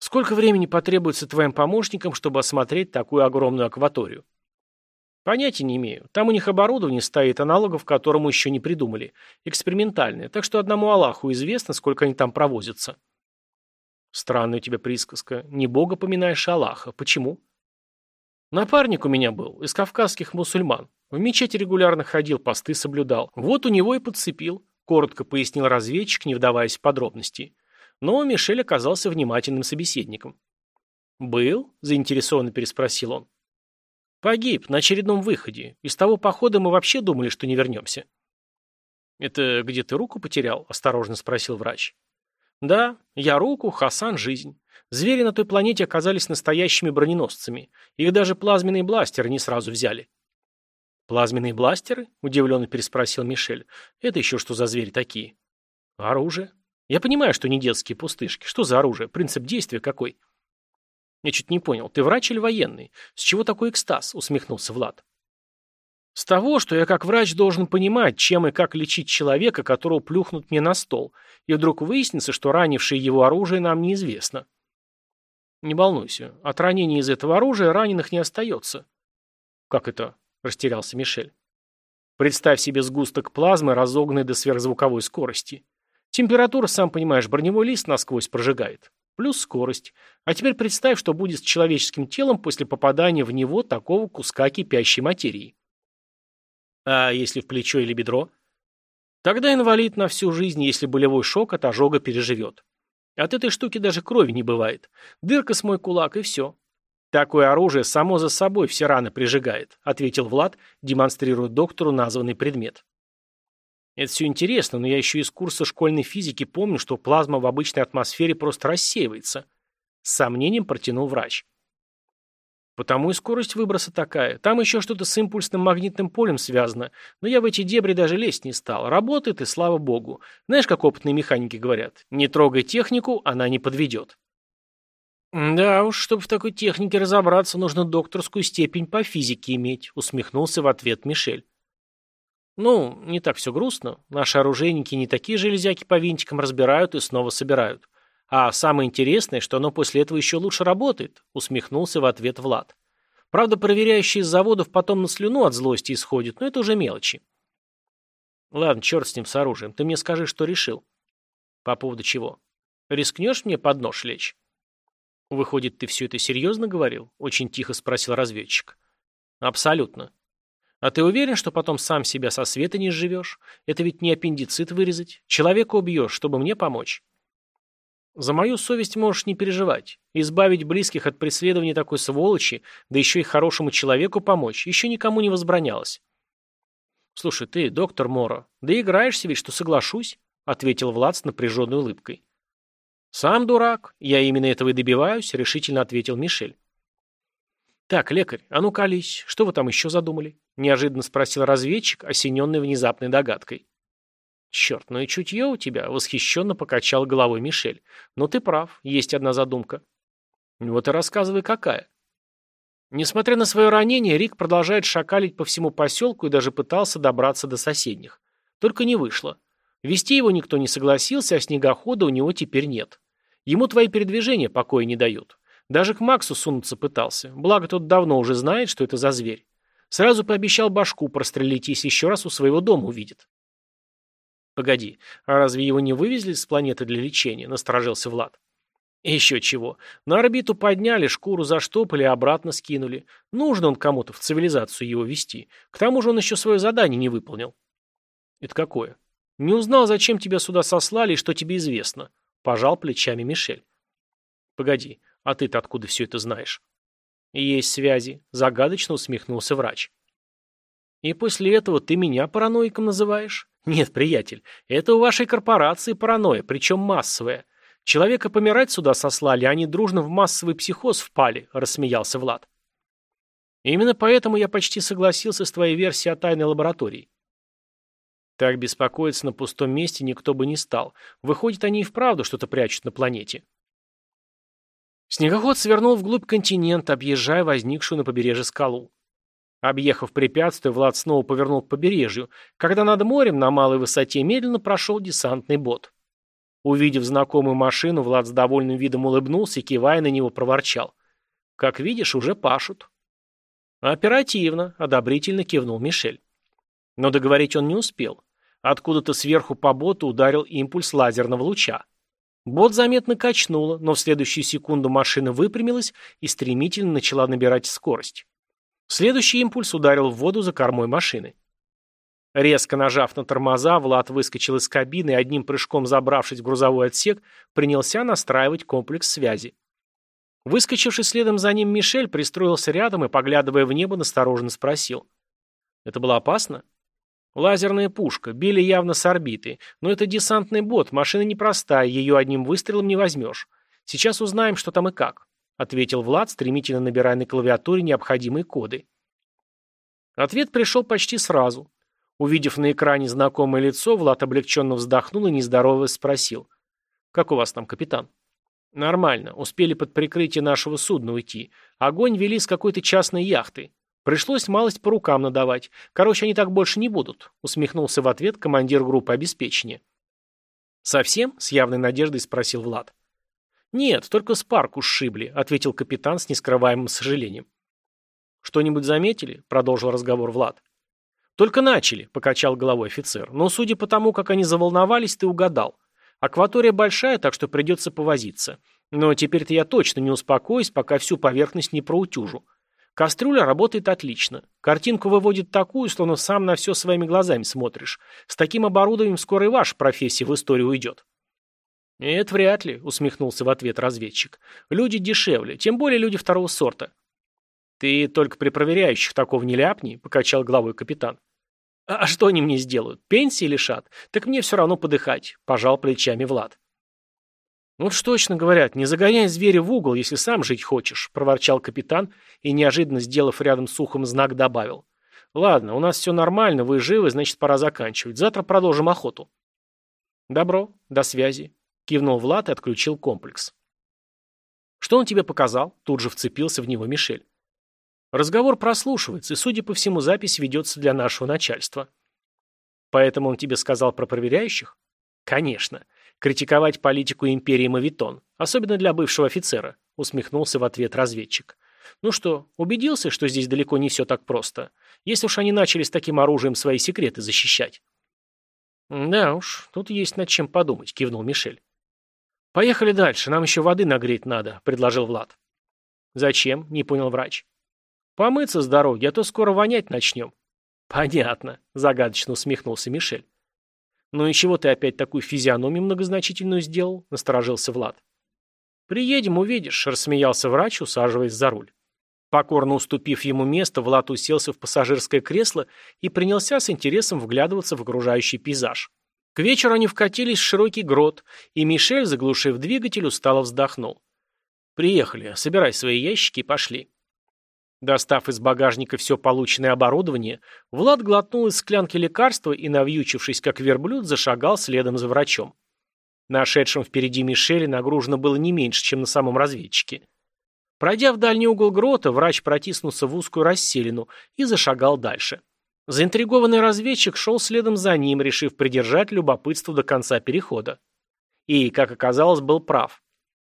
A: Сколько времени потребуется твоим помощникам, чтобы осмотреть такую огромную акваторию? Понятия не имею. Там у них оборудование стоит, аналогов которому еще не придумали. Экспериментальное. Так что одному Аллаху известно, сколько они там провозятся. Странная у тебя присказка. Не Бога поминаешь, а Аллаха. Почему? Напарник у меня был, из кавказских мусульман. В мечеть регулярно ходил, посты соблюдал. Вот у него и подцепил, коротко пояснил разведчик, не вдаваясь в подробности. Но Мишель оказался внимательным собеседником. «Был?» – заинтересованно переспросил он. «Погиб на очередном выходе. Из того похода мы вообще думали, что не вернемся». «Это где ты руку потерял?» – осторожно спросил врач. «Да, я руку, Хасан – жизнь. Звери на той планете оказались настоящими броненосцами. Их даже плазменные бластеры не сразу взяли». «Плазменные бластеры?» – удивленно переспросил Мишель. «Это еще что за звери такие?» «Оружие. Я понимаю, что не детские пустышки. Что за оружие? Принцип действия какой?» «Я чуть не понял. Ты врач или военный? С чего такой экстаз?» – усмехнулся Влад. С того, что я как врач должен понимать, чем и как лечить человека, которого плюхнут мне на стол, и вдруг выяснится, что ранившее его оружие нам неизвестно. Не волнуйся, от ранения из этого оружия раненых не остается. Как это? Растерялся Мишель. Представь себе сгусток плазмы, разогнанный до сверхзвуковой скорости. Температура, сам понимаешь, броневой лист насквозь прожигает. Плюс скорость. А теперь представь, что будет с человеческим телом после попадания в него такого куска кипящей материи. А если в плечо или бедро? Тогда инвалид на всю жизнь, если болевой шок от ожога переживет. От этой штуки даже крови не бывает. Дырка с мой кулак и все. Такое оружие само за собой все раны прижигает, ответил Влад, демонстрируя доктору названный предмет. Это все интересно, но я еще из курса школьной физики помню, что плазма в обычной атмосфере просто рассеивается. С сомнением протянул врач. Потому и скорость выброса такая. Там еще что-то с импульсным магнитным полем связано. Но я в эти дебри даже лезть не стал. Работает и слава богу. Знаешь, как опытные механики говорят? Не трогай технику, она не подведет. «Да уж, чтобы в такой технике разобраться, нужно докторскую степень по физике иметь», усмехнулся в ответ Мишель. «Ну, не так все грустно. Наши оружейники не такие железяки по винтикам разбирают и снова собирают. А самое интересное, что оно после этого еще лучше работает, усмехнулся в ответ Влад. Правда, проверяющие из заводов потом на слюну от злости исходят, но это уже мелочи. Ладно, черт с ним с оружием. Ты мне скажи, что решил. По поводу чего? Рискнешь мне под нож лечь? Выходит, ты все это серьезно говорил? Очень тихо спросил разведчик. Абсолютно. А ты уверен, что потом сам себя со света не сживешь? Это ведь не аппендицит вырезать. Человека убьешь, чтобы мне помочь. За мою совесть можешь не переживать. Избавить близких от преследования такой сволочи, да еще и хорошему человеку помочь, еще никому не возбранялось. Слушай, ты, доктор Моро, да играешься ведь, что соглашусь, ответил Влад с напряженной улыбкой. Сам дурак, я именно этого и добиваюсь, решительно ответил Мишель. Так, лекарь, а ну колись, что вы там еще задумали? Неожиданно спросил разведчик, осененный внезапной догадкой. «Черт, ну и чутье у тебя!» — восхищенно покачал головой Мишель. «Но ты прав, есть одна задумка». «Вот и рассказывай, какая». Несмотря на свое ранение, Рик продолжает шакалить по всему поселку и даже пытался добраться до соседних. Только не вышло. Вести его никто не согласился, а снегохода у него теперь нет. Ему твои передвижения покоя не дают. Даже к Максу сунуться пытался, благо тот давно уже знает, что это за зверь. Сразу пообещал башку прострелить, если еще раз у своего дома увидит. «Погоди, а разве его не вывезли с планеты для лечения?» – насторожился Влад. «Еще чего. На орбиту подняли, шкуру заштопали, обратно скинули. Нужно он кому-то в цивилизацию его вести. К тому же он еще свое задание не выполнил». «Это какое?» «Не узнал, зачем тебя сюда сослали и что тебе известно», – пожал плечами Мишель. «Погоди, а ты-то откуда все это знаешь?» «Есть связи», – загадочно усмехнулся врач. «И после этого ты меня параноиком называешь?» Нет, приятель, это у вашей корпорации паранойя, причем массовая. Человека помирать сюда сослали, а они дружно в массовый психоз впали, рассмеялся Влад. Именно поэтому я почти согласился с твоей версией о тайной лаборатории. Так беспокоиться на пустом месте никто бы не стал. Выходит, они и вправду что-то прячут на планете. Снегоход свернул вглубь континента, объезжая возникшую на побережье скалу. Объехав препятствие, Влад снова повернул к побережью, когда над морем на малой высоте медленно прошел десантный бот. Увидев знакомую машину, Влад с довольным видом улыбнулся и, кивая на него, проворчал. «Как видишь, уже пашут». «Оперативно», — одобрительно кивнул Мишель. Но договорить он не успел. Откуда-то сверху по боту ударил импульс лазерного луча. Бот заметно качнуло, но в следующую секунду машина выпрямилась и стремительно начала набирать скорость. Следующий импульс ударил в воду за кормой машины. Резко нажав на тормоза, Влад выскочил из кабины и одним прыжком забравшись в грузовой отсек, принялся настраивать комплекс связи. Выскочивший следом за ним Мишель пристроился рядом и, поглядывая в небо, настороженно спросил. «Это было опасно?» «Лазерная пушка. Били явно с орбиты. Но это десантный бот. Машина непростая. Ее одним выстрелом не возьмешь. Сейчас узнаем, что там и как», — ответил Влад, стремительно набирая на клавиатуре необходимые коды. Ответ пришел почти сразу. Увидев на экране знакомое лицо, Влад облегченно вздохнул и, нездороваясь, спросил. «Как у вас там, капитан?» «Нормально. Успели под прикрытие нашего судна уйти. Огонь вели с какой-то частной яхты. Пришлось малость по рукам надавать. Короче, они так больше не будут», — усмехнулся в ответ командир группы обеспечения. «Совсем?» — с явной надеждой спросил Влад. «Нет, только спарку сшибли», — ответил капитан с нескрываемым сожалением. «Что-нибудь заметили?» — продолжил разговор Влад. «Только начали», — покачал головой офицер. «Но судя по тому, как они заволновались, ты угадал. Акватория большая, так что придется повозиться. Но теперь-то я точно не успокоюсь, пока всю поверхность не проутюжу. Кастрюля работает отлично. Картинку выводит такую, словно сам на все своими глазами смотришь. С таким оборудованием скоро и ваша профессия в историю уйдет. «Это вряд ли», — усмехнулся в ответ разведчик. «Люди дешевле, тем более люди второго сорта». «Ты только при проверяющих такого не ляпни», — покачал головой капитан. «А что они мне сделают? Пенсии лишат? Так мне все равно подыхать», – пожал плечами Влад. «Вот ж точно говорят, не загоняй зверя в угол, если сам жить хочешь», – проворчал капитан и, неожиданно сделав рядом с ухом знак, добавил. «Ладно, у нас все нормально, вы живы, значит, пора заканчивать. Завтра продолжим охоту». «Добро, до связи», – кивнул Влад и отключил комплекс. «Что он тебе показал?» – тут же вцепился в него Мишель. Разговор прослушивается, и, судя по всему, запись ведется для нашего начальства. Поэтому он тебе сказал про проверяющих? Конечно. Критиковать политику империи Мавитон, особенно для бывшего офицера, усмехнулся в ответ разведчик. Ну что, убедился, что здесь далеко не все так просто? Если уж они начали с таким оружием свои секреты защищать. Да уж, тут есть над чем подумать, кивнул Мишель. Поехали дальше, нам еще воды нагреть надо, предложил Влад. Зачем? Не понял врач. Помыться с дороги, а то скоро вонять начнем. Понятно, загадочно усмехнулся Мишель. Ну и чего ты опять такую физиономию многозначительную сделал? Насторожился Влад. Приедем, увидишь, рассмеялся врач, усаживаясь за руль. Покорно уступив ему место, Влад уселся в пассажирское кресло и принялся с интересом вглядываться в окружающий пейзаж. К вечеру они вкатились в широкий грот, и Мишель, заглушив двигатель, устало вздохнул. «Приехали, собирай свои ящики и пошли». Достав из багажника все полученное оборудование, Влад глотнул из склянки лекарства и, навьючившись как верблюд, зашагал следом за врачом. Нашедшим впереди Мишели нагружено было не меньше, чем на самом разведчике. Пройдя в дальний угол грота, врач протиснулся в узкую расселину и зашагал дальше. Заинтригованный разведчик шел следом за ним, решив придержать любопытство до конца перехода. И, как оказалось, был прав.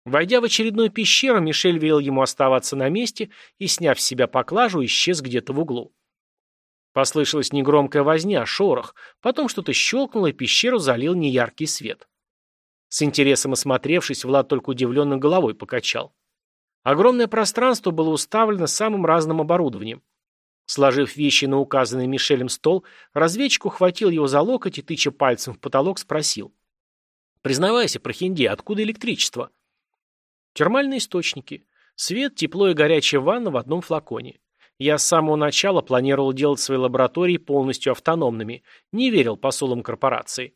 A: Войдя в очередную пещеру, Мишель велел ему оставаться на месте и, сняв с себя поклажу, исчез где-то в углу. Послышалась негромкая возня, шорох, потом что-то щелкнуло, и пещеру залил неяркий свет. С интересом осмотревшись, Влад только удивленно головой покачал. Огромное пространство было уставлено самым разным оборудованием. Сложив вещи на указанный Мишелем стол, разведчик ухватил его за локоть и, тыча пальцем в потолок, спросил. «Признавайся, прохинди, откуда электричество?» Термальные источники. Свет, тепло и горячая ванна в одном флаконе. Я с самого начала планировал делать свои лаборатории полностью автономными, не верил посулам корпорации.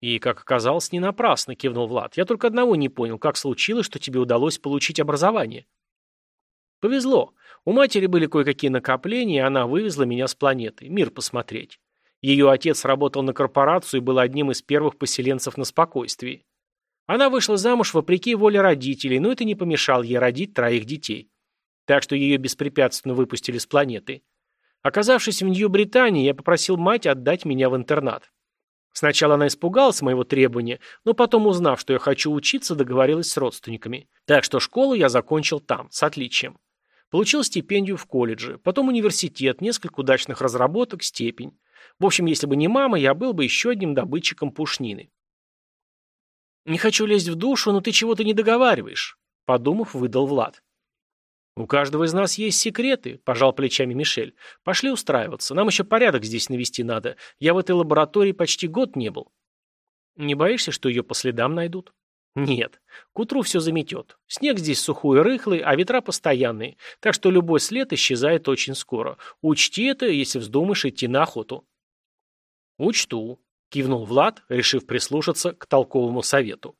A: И, как оказалось, не напрасно, кивнул Влад. Я только одного не понял, как случилось, что тебе удалось получить образование. Повезло. У матери были кое-какие накопления, и она вывезла меня с планеты, мир посмотреть. Ее отец работал на корпорацию и был одним из первых поселенцев на спокойствии. Она вышла замуж вопреки воле родителей, но это не помешало ей родить троих детей. Так что ее беспрепятственно выпустили с планеты. Оказавшись в Нью-Британии, я попросил мать отдать меня в интернат. Сначала она испугалась моего требования, но потом, узнав, что я хочу учиться, договорилась с родственниками. Так что школу я закончил там, с отличием. Получил стипендию в колледже, потом университет, несколько удачных разработок, степень. В общем, если бы не мама, я был бы еще одним добытчиком пушнины. «Не хочу лезть в душу, но ты чего-то не договариваешь», — подумав, выдал Влад. «У каждого из нас есть секреты», – пожал плечами Мишель. «Пошли устраиваться. Нам еще порядок здесь навести надо. Я в этой лаборатории почти год не был». «Не боишься, что ее по следам найдут?» «Нет. К утру все заметет. Снег здесь сухой и рыхлый, а ветра постоянные, так что любой след исчезает очень скоро. Учти это, если вздумаешь идти на охоту». «Учту», – кивнул Влад, решив прислушаться к толковому совету.